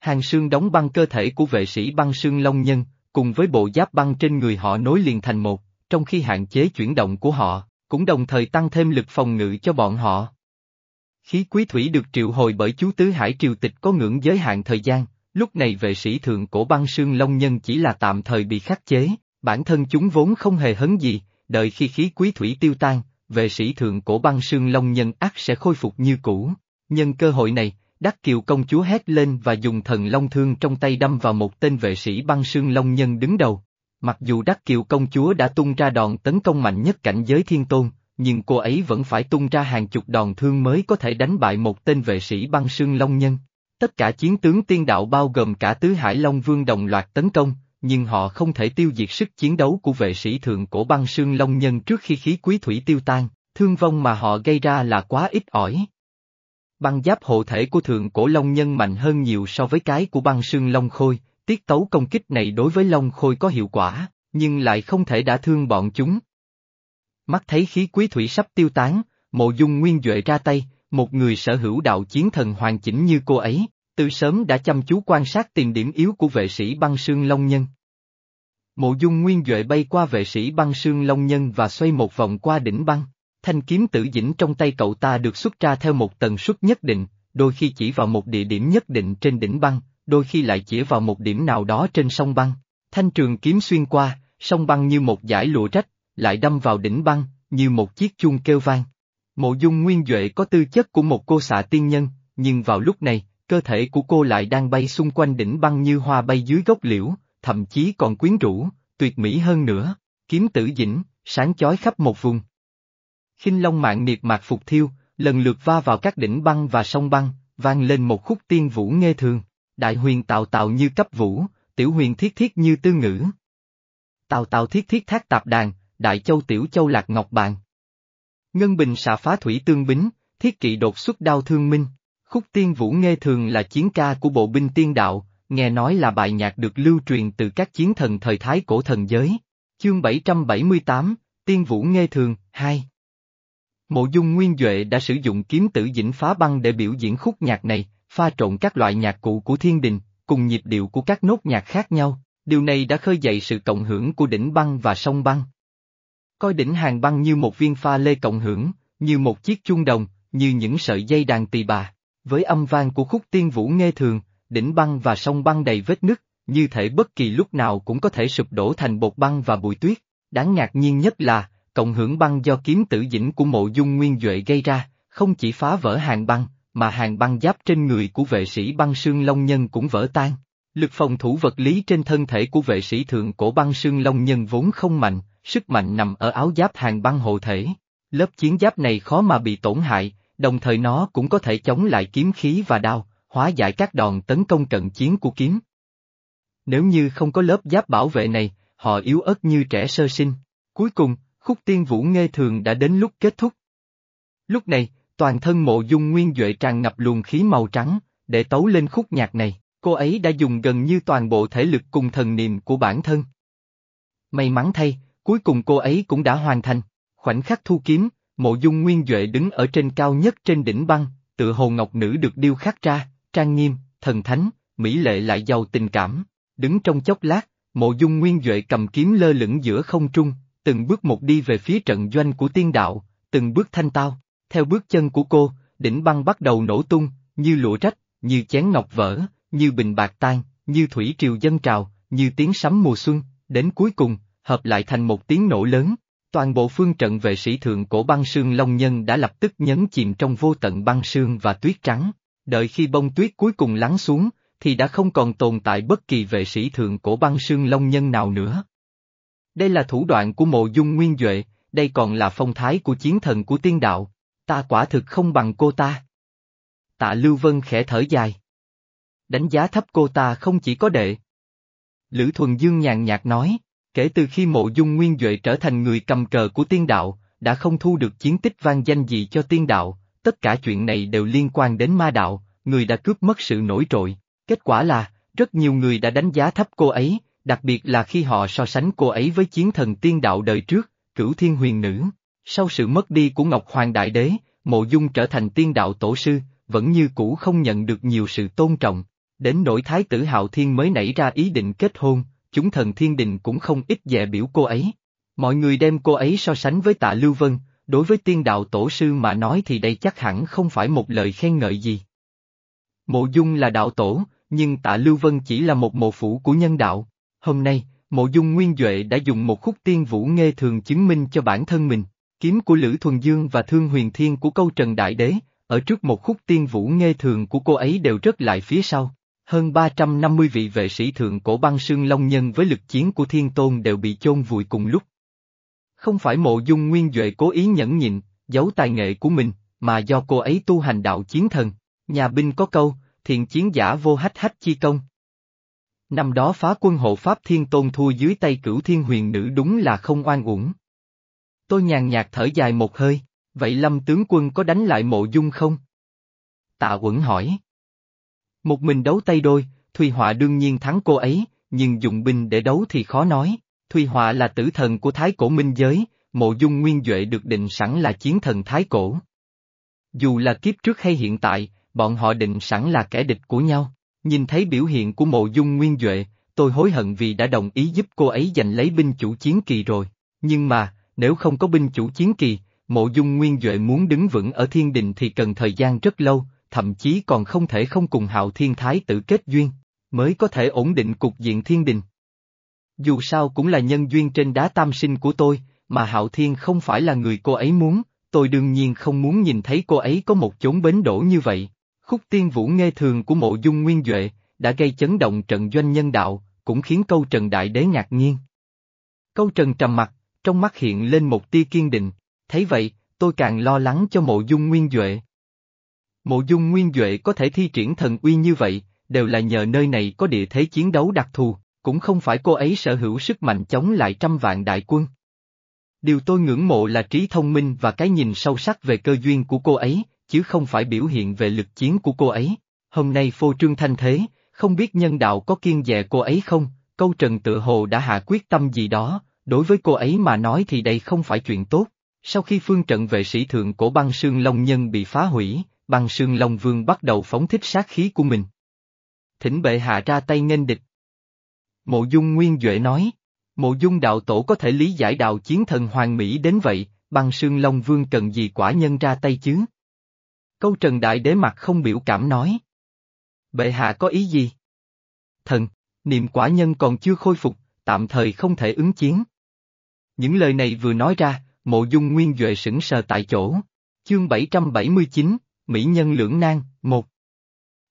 Hàng sương đóng băng cơ thể của vệ sĩ băng sương long nhân, cùng với bộ giáp băng trên người họ nối liền thành một, trong khi hạn chế chuyển động của họ, cũng đồng thời tăng thêm lực phòng ngự cho bọn họ. Khí quý thủy được triệu hồi bởi chú Tứ Hải triều tịch có ngưỡng giới hạn thời gian, lúc này vệ sĩ thượng cổ băng sương long nhân chỉ là tạm thời bị khắc chế, bản thân chúng vốn không hề hấn gì, đợi khi khí quý thủy tiêu tan, vệ sĩ thượng cổ băng sương long nhân ác sẽ khôi phục như cũ. Nhân cơ hội này, Đắc Kiều công chúa hét lên và dùng thần long thương trong tay đâm vào một tên vệ sĩ băng sương long nhân đứng đầu. Mặc dù Đắc Kiều công chúa đã tung ra đòn tấn công mạnh nhất cảnh giới thiên tôn, nhưng cô ấy vẫn phải tung ra hàng chục đòn thương mới có thể đánh bại một tên vệ sĩ băng sương long nhân. Tất cả chiến tướng tiên đạo bao gồm cả tứ hải long vương đồng loạt tấn công, nhưng họ không thể tiêu diệt sức chiến đấu của vệ sĩ thượng cổ băng sương long nhân trước khi khí quý thủy tiêu tan, thương vong mà họ gây ra là quá ít ỏi. Băng giáp hộ thể của thượng cổ long nhân mạnh hơn nhiều so với cái của băng sương long khôi, tiết tấu công kích này đối với long khôi có hiệu quả, nhưng lại không thể đả thương bọn chúng. Mắt thấy khí quý thủy sắp tiêu tán, mộ dung nguyên Duệ ra tay, một người sở hữu đạo chiến thần hoàn chỉnh như cô ấy, từ sớm đã chăm chú quan sát tìm điểm yếu của vệ sĩ băng sương long nhân. Mộ dung nguyên Duệ bay qua vệ sĩ băng sương long nhân và xoay một vòng qua đỉnh băng. Thanh kiếm tử dĩnh trong tay cậu ta được xuất ra theo một tần suất nhất định, đôi khi chỉ vào một địa điểm nhất định trên đỉnh băng, đôi khi lại chỉ vào một điểm nào đó trên sông băng. Thanh trường kiếm xuyên qua, sông băng như một dải lụa rách, lại đâm vào đỉnh băng, như một chiếc chuông kêu vang. Mộ dung nguyên Duệ có tư chất của một cô xạ tiên nhân, nhưng vào lúc này, cơ thể của cô lại đang bay xung quanh đỉnh băng như hoa bay dưới gốc liễu, thậm chí còn quyến rũ, tuyệt mỹ hơn nữa. Kiếm tử dĩnh, sáng chói khắp một vùng khinh long mạng niệt mạc phục thiêu, lần lượt va vào các đỉnh băng và sông băng, vang lên một khúc tiên vũ nghe thường. Đại huyền tạo tạo như cấp vũ, tiểu huyền thiết thiết như tư ngữ. Tào tào thiết thiết thác tạp đàn, đại châu tiểu châu lạc ngọc bàn. Ngân bình xạ phá thủy tương bính, thiết kỵ đột xuất đao thương minh. Khúc tiên vũ nghe thường là chiến ca của bộ binh tiên đạo, nghe nói là bài nhạc được lưu truyền từ các chiến thần thời thái cổ thần giới. Chương 778, Tiên Vũ Nghe Thường, 2 Mộ dung Nguyên Duệ đã sử dụng kiếm tử dĩnh phá băng để biểu diễn khúc nhạc này, pha trộn các loại nhạc cụ của thiên đình, cùng nhịp điệu của các nốt nhạc khác nhau, điều này đã khơi dậy sự cộng hưởng của đỉnh băng và sông băng. Coi đỉnh hàng băng như một viên pha lê cộng hưởng, như một chiếc chuông đồng, như những sợi dây đàn tỳ bà. Với âm vang của khúc tiên vũ nghe thường, đỉnh băng và sông băng đầy vết nứt, như thể bất kỳ lúc nào cũng có thể sụp đổ thành bột băng và bụi tuyết. Đáng ngạc nhiên nhất là, cộng hưởng băng do kiếm tử dĩnh của mộ dung nguyên Duệ gây ra, không chỉ phá vỡ hàng băng, mà hàng băng giáp trên người của vệ sĩ băng xương long nhân cũng vỡ tan. Lực phòng thủ vật lý trên thân thể của vệ sĩ thượng cổ băng xương long nhân vốn không mạnh, sức mạnh nằm ở áo giáp hàng băng hộ thể. Lớp chiến giáp này khó mà bị tổn hại, đồng thời nó cũng có thể chống lại kiếm khí và đao, hóa giải các đòn tấn công cận chiến của kiếm. Nếu như không có lớp giáp bảo vệ này, họ yếu ớt như trẻ sơ sinh. Cuối cùng, khúc tiên vũ nghe thường đã đến lúc kết thúc. Lúc này, toàn thân mộ dung nguyên Duệ tràn ngập luồng khí màu trắng, để tấu lên khúc nhạc này, cô ấy đã dùng gần như toàn bộ thể lực cùng thần niệm của bản thân. May mắn thay, cuối cùng cô ấy cũng đã hoàn thành. Khoảnh khắc thu kiếm, mộ dung nguyên Duệ đứng ở trên cao nhất trên đỉnh băng, tự hồ ngọc nữ được điêu khắc ra, trang nghiêm, thần thánh, mỹ lệ lại giàu tình cảm. Đứng trong chốc lát, mộ dung nguyên Duệ cầm kiếm lơ lửng giữa không trung, từng bước một đi về phía trận doanh của tiên đạo, từng bước thanh tao. Theo bước chân của cô, đỉnh băng bắt đầu nổ tung, như lụa rách, như chén ngọc vỡ, như bình bạc tan, như thủy triều dân trào, như tiếng sấm mùa xuân, đến cuối cùng, hợp lại thành một tiếng nổ lớn. Toàn bộ phương trận vệ sĩ thượng cổ băng sương Long Nhân đã lập tức nhấn chìm trong vô tận băng sương và tuyết trắng. Đợi khi bông tuyết cuối cùng lắng xuống, thì đã không còn tồn tại bất kỳ vệ sĩ thượng cổ băng sương Long Nhân nào nữa. Đây là thủ đoạn của mộ dung nguyên Duệ, đây còn là phong thái của chiến thần của tiên đạo. Ta quả thực không bằng cô ta. Tạ Lưu Vân khẽ thở dài. Đánh giá thấp cô ta không chỉ có đệ. Lữ Thuần Dương nhàn nhạt nói, kể từ khi mộ dung nguyên Duệ trở thành người cầm cờ của tiên đạo, đã không thu được chiến tích vang danh gì cho tiên đạo, tất cả chuyện này đều liên quan đến ma đạo, người đã cướp mất sự nổi trội. Kết quả là, rất nhiều người đã đánh giá thấp cô ấy, đặc biệt là khi họ so sánh cô ấy với chiến thần tiên đạo đời trước, cửu thiên huyền nữ. Sau sự mất đi của Ngọc Hoàng Đại Đế, Mộ Dung trở thành tiên đạo tổ sư, vẫn như cũ không nhận được nhiều sự tôn trọng. Đến nỗi thái tử Hạo Thiên mới nảy ra ý định kết hôn, chúng thần thiên đình cũng không ít dè biểu cô ấy. Mọi người đem cô ấy so sánh với tạ Lưu Vân, đối với tiên đạo tổ sư mà nói thì đây chắc hẳn không phải một lời khen ngợi gì. Mộ Dung là đạo tổ, nhưng tạ Lưu Vân chỉ là một mộ phủ của nhân đạo. Hôm nay, Mộ Dung Nguyên Duệ đã dùng một khúc tiên vũ nghe thường chứng minh cho bản thân mình. Kiếm của Lữ Thuần Dương và Thương Huyền Thiên của câu Trần Đại Đế, ở trước một khúc tiên vũ nghe thường của cô ấy đều rất lại phía sau. Hơn 350 vị vệ sĩ thượng cổ băng sương long nhân với lực chiến của Thiên Tôn đều bị chôn vùi cùng lúc. Không phải mộ dung nguyên Duệ cố ý nhẫn nhịn, giấu tài nghệ của mình, mà do cô ấy tu hành đạo chiến thần. Nhà binh có câu, thiện chiến giả vô hách hách chi công. Năm đó phá quân hộ Pháp Thiên Tôn thua dưới tay cửu thiên huyền nữ đúng là không oan uổng. Tôi nhàn nhạt thở dài một hơi, vậy lâm tướng quân có đánh lại mộ dung không? Tạ quẩn hỏi. Một mình đấu tay đôi, Thùy Họa đương nhiên thắng cô ấy, nhưng dùng binh để đấu thì khó nói. Thùy Họa là tử thần của Thái Cổ Minh Giới, mộ dung nguyên Duệ được định sẵn là chiến thần Thái Cổ. Dù là kiếp trước hay hiện tại, bọn họ định sẵn là kẻ địch của nhau. Nhìn thấy biểu hiện của mộ dung nguyên Duệ, tôi hối hận vì đã đồng ý giúp cô ấy giành lấy binh chủ chiến kỳ rồi. Nhưng mà, nếu không có binh chủ chiến kỳ, mộ dung nguyên Duệ muốn đứng vững ở thiên đình thì cần thời gian rất lâu, thậm chí còn không thể không cùng hạo thiên thái tử kết duyên, mới có thể ổn định cục diện thiên đình. Dù sao cũng là nhân duyên trên đá tam sinh của tôi, mà hạo thiên không phải là người cô ấy muốn, tôi đương nhiên không muốn nhìn thấy cô ấy có một chốn bến đổ như vậy. Khúc tiên vũ nghe thường của mộ dung nguyên Duệ, đã gây chấn động trận doanh nhân đạo, cũng khiến câu trần đại đế ngạc nhiên. Câu trần trầm mặt, trong mắt hiện lên một tia kiên định, thấy vậy, tôi càng lo lắng cho mộ dung nguyên Duệ. Mộ dung nguyên Duệ có thể thi triển thần uy như vậy, đều là nhờ nơi này có địa thế chiến đấu đặc thù, cũng không phải cô ấy sở hữu sức mạnh chống lại trăm vạn đại quân. Điều tôi ngưỡng mộ là trí thông minh và cái nhìn sâu sắc về cơ duyên của cô ấy, chứ không phải biểu hiện về lực chiến của cô ấy. Hôm nay phô trương thanh thế, không biết nhân đạo có kiên dè cô ấy không, câu trần tự hồ đã hạ quyết tâm gì đó, đối với cô ấy mà nói thì đây không phải chuyện tốt. Sau khi phương trận vệ sĩ thượng cổ băng sương Long Nhân bị phá hủy, băng sương Long Vương bắt đầu phóng thích sát khí của mình. Thỉnh bệ hạ ra tay nghênh địch. Mộ Dung Nguyên Duệ nói, Mộ Dung đạo tổ có thể lý giải đạo chiến thần hoàng mỹ đến vậy, băng sương Long Vương cần gì quả nhân ra tay chứ? Câu Trần Đại Đế mặt không biểu cảm nói. Bệ hạ có ý gì? Thần, niệm quả nhân còn chưa khôi phục, tạm thời không thể ứng chiến. Những lời này vừa nói ra, mộ dung nguyên Duệ sững sờ tại chỗ. Chương 779, Mỹ Nhân Lưỡng Nan, một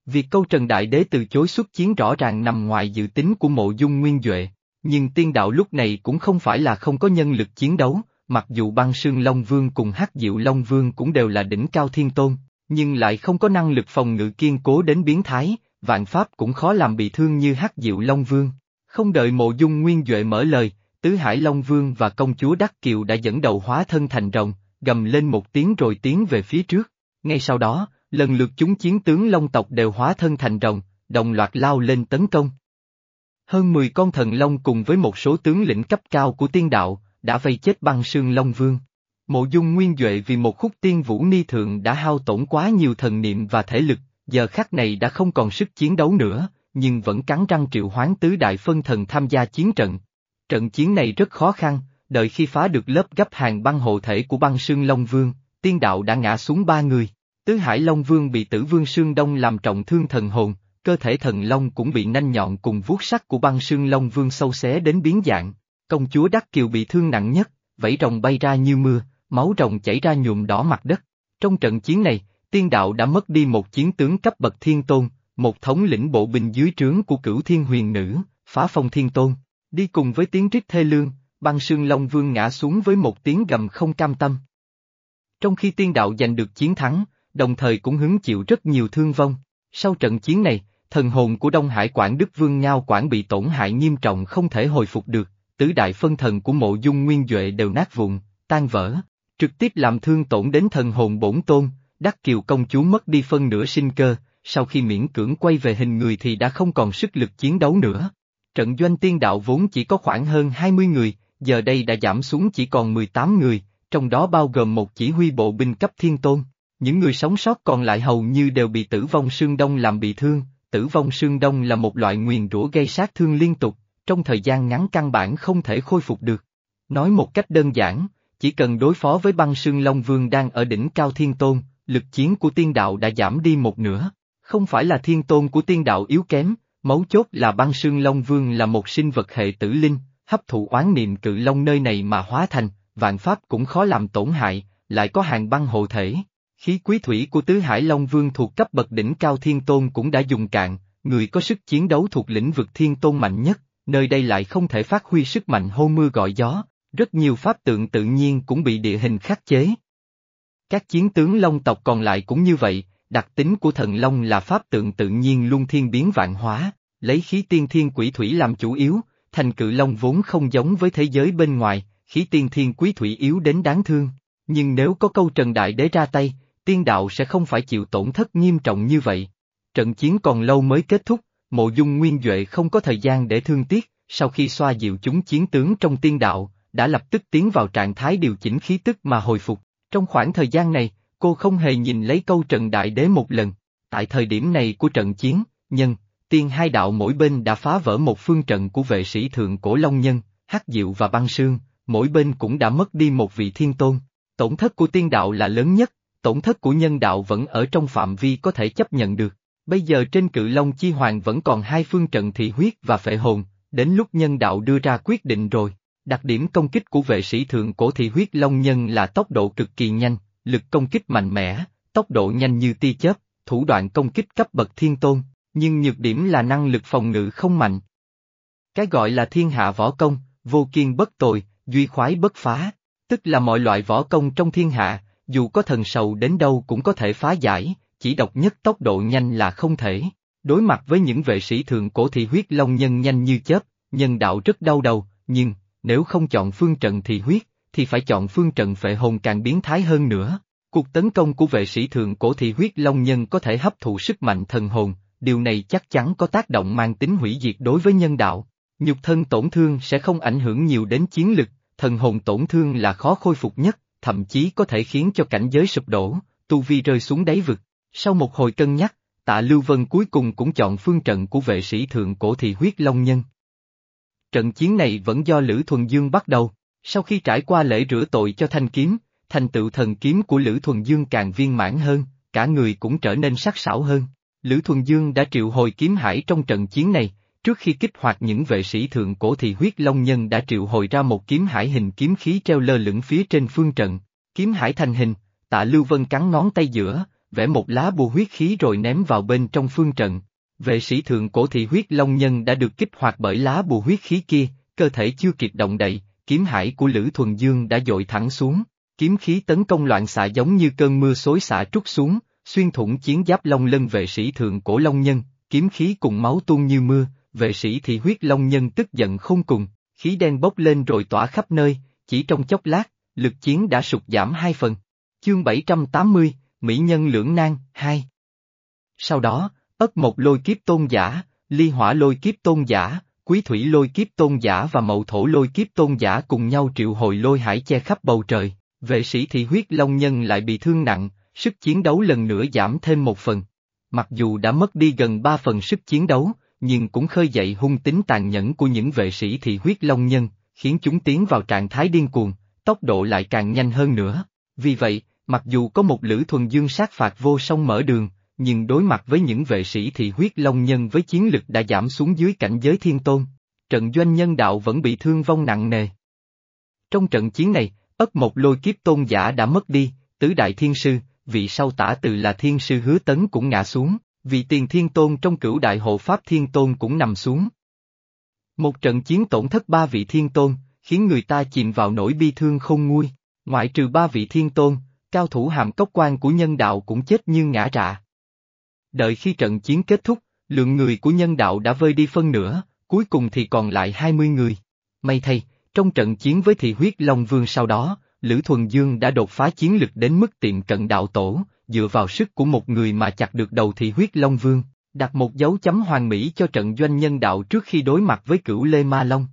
Việc câu Trần Đại Đế từ chối xuất chiến rõ ràng nằm ngoài dự tính của mộ dung nguyên Duệ, nhưng tiên đạo lúc này cũng không phải là không có nhân lực chiến đấu, mặc dù băng sương Long Vương cùng hắc diệu Long Vương cũng đều là đỉnh cao thiên tôn, nhưng lại không có năng lực phòng ngự kiên cố đến biến thái, vạn pháp cũng khó làm bị thương như hắc diệu Long Vương. Không đợi mộ dung nguyên Duệ mở lời, Tứ Hải Long Vương và công chúa Đắc Kiều đã dẫn đầu hóa thân thành rồng, gầm lên một tiếng rồi tiến về phía trước. Ngay sau đó, lần lượt chúng chiến tướng Long tộc đều hóa thân thành rồng, đồng loạt lao lên tấn công. Hơn 10 con thần long cùng với một số tướng lĩnh cấp cao của tiên đạo, đã vây chết băng sương Long Vương. Mộ dung nguyên Duệ vì một khúc tiên vũ ni thượng đã hao tổn quá nhiều thần niệm và thể lực, giờ khắc này đã không còn sức chiến đấu nữa, nhưng vẫn cắn răng triệu hoán tứ đại phân thần tham gia chiến trận. Trận chiến này rất khó khăn, đợi khi phá được lớp gấp hàng băng hộ thể của băng sương Long Vương, tiên đạo đã ngã xuống ba người. Tứ Hải Long Vương bị tử vương sương đông làm trọng thương thần hồn, cơ thể thần Long cũng bị nanh nhọn cùng vuốt sắc của băng sương Long Vương sâu xé đến biến dạng. Công chúa Đắc Kiều bị thương nặng nhất, vẫy rồng bay ra như mưa, máu rồng chảy ra nhuộm đỏ mặt đất. Trong trận chiến này, tiên đạo đã mất đi một chiến tướng cấp bậc thiên tôn, một thống lĩnh bộ binh dưới trướng của cửu thiên huyền nữ, phá phong thiên tôn. Đi cùng với tiếng rít thê lương, băng sương Long Vương ngã xuống với một tiếng gầm không cam tâm. Trong khi tiên đạo giành được chiến thắng, đồng thời cũng hứng chịu rất nhiều thương vong. Sau trận chiến này, thần hồn của Đông Hải Quảng Đức Vương Ngao Quảng bị tổn hại nghiêm trọng không thể hồi phục được, tứ đại phân thần của mộ dung nguyên Duệ đều nát vụn, tan vỡ, trực tiếp làm thương tổn đến thần hồn bổn tôn, Đắc Kiều công chúa mất đi phân nửa sinh cơ, sau khi miễn cưỡng quay về hình người thì đã không còn sức lực chiến đấu nữa. Trận doanh tiên đạo vốn chỉ có khoảng hơn 20 người, giờ đây đã giảm xuống chỉ còn 18 người, trong đó bao gồm một chỉ huy bộ binh cấp thiên tôn. Những người sống sót còn lại hầu như đều bị tử vong sương đông làm bị thương, tử vong sương đông là một loại nguyền rủa gây sát thương liên tục, trong thời gian ngắn căn bản không thể khôi phục được. Nói một cách đơn giản, chỉ cần đối phó với băng sương Long Vương đang ở đỉnh cao thiên tôn, lực chiến của tiên đạo đã giảm đi một nửa. Không phải là thiên tôn của tiên đạo yếu kém, mấu chốt là băng sương Long Vương là một sinh vật hệ tử linh, hấp thụ oán niệm cự long nơi này mà hóa thành, vạn pháp cũng khó làm tổn hại, lại có hàng băng hộ thể. Khí quý thủy của Tứ Hải Long Vương thuộc cấp bậc đỉnh cao thiên tôn cũng đã dùng cạn, người có sức chiến đấu thuộc lĩnh vực thiên tôn mạnh nhất, nơi đây lại không thể phát huy sức mạnh hô mưa gọi gió, rất nhiều pháp tượng tự nhiên cũng bị địa hình khắc chế. Các chiến tướng Long tộc còn lại cũng như vậy, đặc tính của thần Long là pháp tượng tự nhiên luôn thiên biến vạn hóa, lấy khí tiên thiên quỷ thủy làm chủ yếu, thành cự Long vốn không giống với thế giới bên ngoài, khí tiên thiên quý thủy yếu đến đáng thương. Nhưng nếu có câu Trần Đại Đế ra tay, tiên đạo sẽ không phải chịu tổn thất nghiêm trọng như vậy. Trận chiến còn lâu mới kết thúc, mộ dung nguyên Duệ không có thời gian để thương tiếc, sau khi xoa dịu chúng chiến tướng trong tiên đạo, đã lập tức tiến vào trạng thái điều chỉnh khí tức mà hồi phục. Trong khoảng thời gian này, cô không hề nhìn lấy câu Trần Đại Đế một lần. Tại thời điểm này của trận chiến, nhân, tiên hai đạo mỗi bên đã phá vỡ một phương trận của vệ sĩ thượng cổ Long Nhân, Hắc Diệu và Băng Sương, mỗi bên cũng đã mất đi một vị thiên tôn. Tổn thất của tiên đạo là lớn nhất, tổn thất của nhân đạo vẫn ở trong phạm vi có thể chấp nhận được. Bây giờ trên cự Long Chi Hoàng vẫn còn hai phương trận thị huyết và phệ hồn, đến lúc nhân đạo đưa ra quyết định rồi. Đặc điểm công kích của vệ sĩ thượng cổ thị huyết Long Nhân là tốc độ cực kỳ nhanh, lực công kích mạnh mẽ, tốc độ nhanh như tia chớp, thủ đoạn công kích cấp bậc thiên tôn, nhưng nhược điểm là năng lực phòng ngự không mạnh. Cái gọi là thiên hạ võ công, vô kiên bất tồi, duy khoái bất phá, tức là mọi loại võ công trong thiên hạ, dù có thần sầu đến đâu cũng có thể phá giải, chỉ độc nhất tốc độ nhanh là không thể. Đối mặt với những vệ sĩ thường cổ thì huyết long nhân nhanh như chớp, nhân đạo rất đau đầu, nhưng, nếu không chọn phương trận thì huyết, thì phải chọn phương trận phệ hồn càng biến thái hơn nữa. Cuộc tấn công của vệ sĩ thường cổ thì huyết long nhân có thể hấp thụ sức mạnh thần hồn, điều này chắc chắn có tác động mang tính hủy diệt đối với nhân đạo. Nhục thân tổn thương sẽ không ảnh hưởng nhiều đến chiến lực, thần hồn tổn thương là khó khôi phục nhất, thậm chí có thể khiến cho cảnh giới sụp đổ, tu vi rơi xuống đáy vực. Sau một hồi cân nhắc, tạ Lưu Vân cuối cùng cũng chọn phương trận của vệ sĩ thượng cổ thị huyết long nhân. Trận chiến này vẫn do Lữ Thuần Dương bắt đầu, sau khi trải qua lễ rửa tội cho thanh kiếm, thành tựu thần kiếm của Lữ Thuần Dương càng viên mãn hơn, cả người cũng trở nên sắc sảo hơn. Lữ Thuần Dương đã triệu hồi kiếm hải trong trận chiến này, trước khi kích hoạt những vệ sĩ thượng cổ thì huyết long nhân đã triệu hồi ra một kiếm hải hình kiếm khí treo lơ lửng phía trên phương trận. Kiếm hải thành hình, tạ Lưu Vân cắn ngón tay giữa, vẽ một lá bùa huyết khí rồi ném vào bên trong phương trận. Vệ sĩ thượng cổ thị huyết long nhân đã được kích hoạt bởi lá bùa huyết khí kia, cơ thể chưa kịp động đậy, kiếm hải của Lữ Thuần Dương đã dội thẳng xuống, kiếm khí tấn công loạn xạ giống như cơn mưa xối xả trút xuống, xuyên thủng chiến giáp long lân vệ sĩ thượng cổ long nhân, kiếm khí cùng máu tuôn như mưa, vệ sĩ thì huyết long nhân tức giận không cùng, khí đen bốc lên rồi tỏa khắp nơi, chỉ trong chốc lát, lực chiến đã sụt giảm hai phần. Chương 780, Mỹ Nhân Lưỡng Nan, 2 Sau đó, ất một lôi kiếp tôn giả, ly hỏa lôi kiếp tôn giả, quý thủy lôi kiếp tôn giả và mậu thổ lôi kiếp tôn giả cùng nhau triệu hồi lôi hải che khắp bầu trời, vệ sĩ thị huyết long nhân lại bị thương nặng, sức chiến đấu lần nữa giảm thêm một phần. Mặc dù đã mất đi gần ba phần sức chiến đấu, nhưng cũng khơi dậy hung tính tàn nhẫn của những vệ sĩ thị huyết long nhân, khiến chúng tiến vào trạng thái điên cuồng, tốc độ lại càng nhanh hơn nữa. Vì vậy, mặc dù có một lữ thuần dương sát phạt vô song mở đường, nhưng đối mặt với những vệ sĩ thị huyết long nhân với chiến lực đã giảm xuống dưới cảnh giới thiên tôn, trận doanh nhân đạo vẫn bị thương vong nặng nề. Trong trận chiến này, ất một lôi kiếp tôn giả đã mất đi, tứ đại thiên sư, vị sau tả từ là thiên sư hứa tấn cũng ngã xuống, vị tiền thiên tôn trong cửu đại hộ pháp thiên tôn cũng nằm xuống. Một trận chiến tổn thất ba vị thiên tôn, khiến người ta chìm vào nỗi bi thương không nguôi, ngoại trừ ba vị thiên tôn, cao thủ hàm cốc quan của nhân đạo cũng chết như ngã rạ. Đợi khi trận chiến kết thúc, lượng người của nhân đạo đã vơi đi phân nửa, cuối cùng thì còn lại 20 người. May thay, trong trận chiến với thị huyết Long Vương sau đó, Lữ Thuần Dương đã đột phá chiến lực đến mức tiệm cận đạo tổ, dựa vào sức của một người mà chặt được đầu thị huyết Long Vương, đặt một dấu chấm hoàn mỹ cho trận doanh nhân đạo trước khi đối mặt với cửu Lê Ma Long.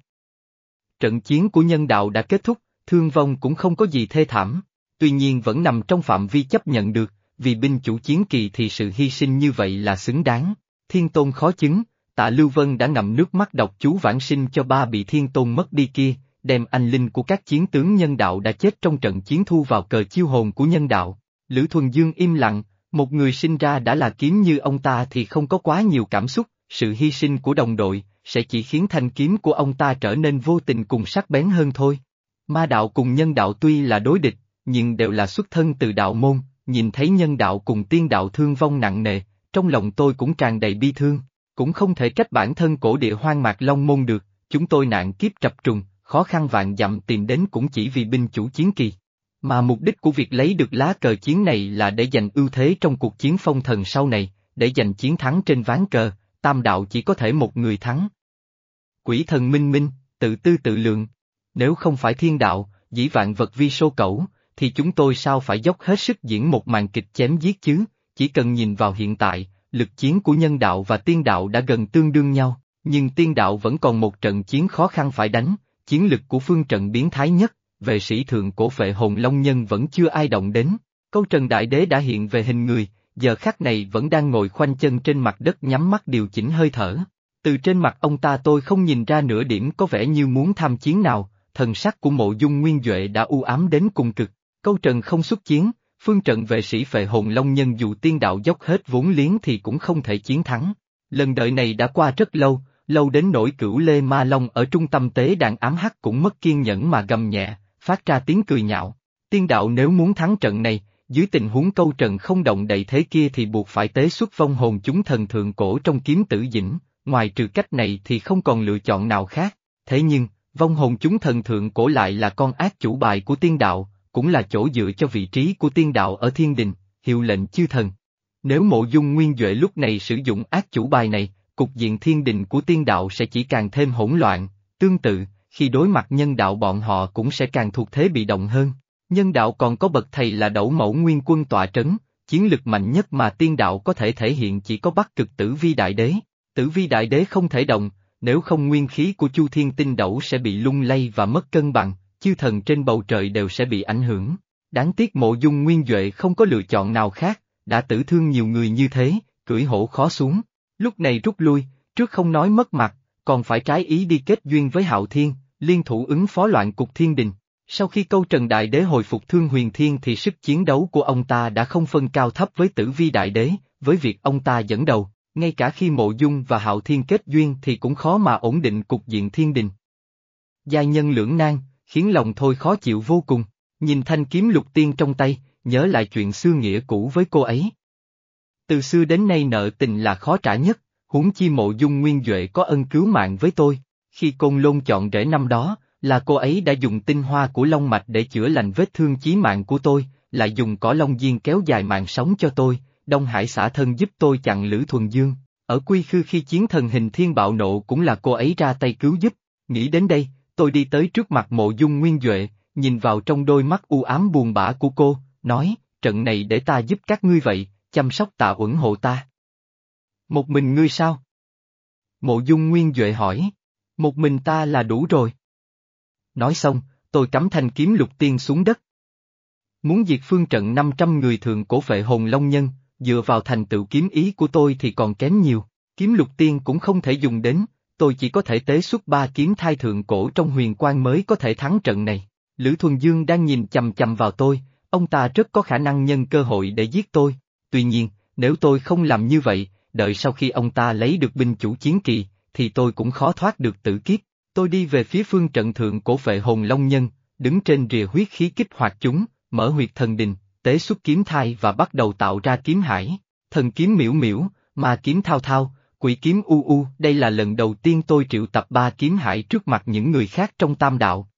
Trận chiến của nhân đạo đã kết thúc, thương vong cũng không có gì thê thảm, tuy nhiên vẫn nằm trong phạm vi chấp nhận được, vì binh chủ chiến kỳ thì sự hy sinh như vậy là xứng đáng. Thiên tôn khó chứng, tạ Lưu Vân đã ngậm nước mắt đọc chú vãng sinh cho ba bị thiên tôn mất đi kia, đem anh linh của các chiến tướng nhân đạo đã chết trong trận chiến thu vào cờ chiêu hồn của nhân đạo. Lữ Thuần Dương im lặng, một người sinh ra đã là kiếm như ông ta thì không có quá nhiều cảm xúc, sự hy sinh của đồng đội, sẽ chỉ khiến thanh kiếm của ông ta trở nên vô tình cùng sắc bén hơn thôi. Ma đạo cùng nhân đạo tuy là đối địch, nhưng đều là xuất thân từ đạo môn, nhìn thấy nhân đạo cùng tiên đạo thương vong nặng nề, trong lòng tôi cũng tràn đầy bi thương, cũng không thể trách bản thân cổ địa hoang mạc long môn được, chúng tôi nạn kiếp trập trùng, khó khăn vạn dặm tìm đến cũng chỉ vì binh chủ chiến kỳ. Mà mục đích của việc lấy được lá cờ chiến này là để giành ưu thế trong cuộc chiến phong thần sau này, để giành chiến thắng trên ván cờ, tam đạo chỉ có thể một người thắng. Quỷ thần minh minh, tự tư tự lượng. Nếu không phải thiên đạo, dĩ vạn vật vi sô cẩu, thì chúng tôi sao phải dốc hết sức diễn một màn kịch chém giết chứ, chỉ cần nhìn vào hiện tại, lực chiến của nhân đạo và tiên đạo đã gần tương đương nhau, nhưng tiên đạo vẫn còn một trận chiến khó khăn phải đánh, chiến lực của phương trận biến thái nhất, vệ sĩ thượng cổ phệ hồn long nhân vẫn chưa ai động đến, câu trần đại đế đã hiện về hình người, giờ khắc này vẫn đang ngồi khoanh chân trên mặt đất nhắm mắt điều chỉnh hơi thở. Từ trên mặt ông ta tôi không nhìn ra nửa điểm có vẻ như muốn tham chiến nào, thần sắc của mộ dung nguyên Duệ đã u ám đến cùng cực. Câu trần không xuất chiến, phương trận vệ sĩ phệ hồn long nhân dù tiên đạo dốc hết vốn liếng thì cũng không thể chiến thắng. Lần đợi này đã qua rất lâu, lâu đến nỗi cửu lê ma long ở trung tâm tế đàn ám hắc cũng mất kiên nhẫn mà gầm nhẹ, phát ra tiếng cười nhạo. Tiên đạo nếu muốn thắng trận này, dưới tình huống câu trần không động đậy thế kia thì buộc phải tế xuất vong hồn chúng thần thượng cổ trong kiếm tử dĩnh, ngoài trừ cách này thì không còn lựa chọn nào khác. Thế nhưng, vong hồn chúng thần thượng cổ lại là con ác chủ bài của tiên đạo, cũng là chỗ dựa cho vị trí của tiên đạo ở thiên đình, hiệu lệnh chư thần. Nếu mộ dung nguyên Duệ lúc này sử dụng ác chủ bài này, cục diện thiên đình của tiên đạo sẽ chỉ càng thêm hỗn loạn, tương tự, khi đối mặt nhân đạo bọn họ cũng sẽ càng thuộc thế bị động hơn. Nhân đạo còn có bậc thầy là đẩu mẫu nguyên quân tọa trấn, chiến lực mạnh nhất mà tiên đạo có thể thể hiện chỉ có bắc cực tử vi đại đế. Tử vi đại đế không thể động, nếu không nguyên khí của chu thiên tinh đẩu sẽ bị lung lay và mất cân bằng, chư thần trên bầu trời đều sẽ bị ảnh hưởng. Đáng tiếc mộ dung nguyên Duệ không có lựa chọn nào khác, đã tử thương nhiều người như thế, cưỡi hổ khó xuống. Lúc này rút lui, trước không nói mất mặt, còn phải trái ý đi kết duyên với hạo thiên, liên thủ ứng phó loạn cục thiên đình. Sau khi câu Trần Đại Đế hồi phục thương huyền thiên thì sức chiến đấu của ông ta đã không phân cao thấp với tử vi đại đế, với việc ông ta dẫn đầu, ngay cả khi mộ dung và hạo thiên kết duyên thì cũng khó mà ổn định cục diện thiên đình. Gia nhân lưỡng nan, khiến lòng thôi khó chịu vô cùng, nhìn thanh kiếm lục tiên trong tay, nhớ lại chuyện xưa nghĩa cũ với cô ấy. Từ xưa đến nay nợ tình là khó trả nhất, huống chi mộ dung nguyên Duệ có ân cứu mạng với tôi, khi côn lôn chọn rễ năm đó, là cô ấy đã dùng tinh hoa của Long Mạch để chữa lành vết thương chí mạng của tôi, lại dùng cỏ Long Diên kéo dài mạng sống cho tôi, Đông Hải xả thân giúp tôi chặn Lữ Thuần Dương, ở Quy Khư khi chiến thần hình thiên bạo nộ cũng là cô ấy ra tay cứu giúp, nghĩ đến đây, tôi đi tới trước mặt mộ dung nguyên Duệ, nhìn vào trong đôi mắt u ám buồn bã của cô, nói, trận này để ta giúp các ngươi vậy, chăm sóc tạ ủng hộ ta. Một mình ngươi sao? Mộ dung nguyên Duệ hỏi, một mình ta là đủ rồi. Nói xong, tôi cắm thanh kiếm lục tiên xuống đất. Muốn diệt phương trận 500 người thường cổ vệ hồn long nhân, dựa vào thành tựu kiếm ý của tôi thì còn kém nhiều, kiếm lục tiên cũng không thể dùng đến, tôi chỉ có thể tế xuất ba kiếm thai thượng cổ trong huyền quan mới có thể thắng trận này. Lữ Thuần Dương đang nhìn chầm chầm vào tôi, ông ta rất có khả năng nhân cơ hội để giết tôi, tuy nhiên, nếu tôi không làm như vậy, đợi sau khi ông ta lấy được binh chủ chiến kỳ, thì tôi cũng khó thoát được tử kiếp. Tôi đi về phía phương trận thượng cổ vệ hồn long nhân, đứng trên rìa huyết khí kích hoạt chúng, mở huyệt thần đình, tế xuất kiếm thai và bắt đầu tạo ra kiếm hải, thần kiếm miễu miễu, ma kiếm thao thao, quỷ kiếm u u. Đây là lần đầu tiên tôi triệu tập ba kiếm hải trước mặt những người khác trong tam đạo,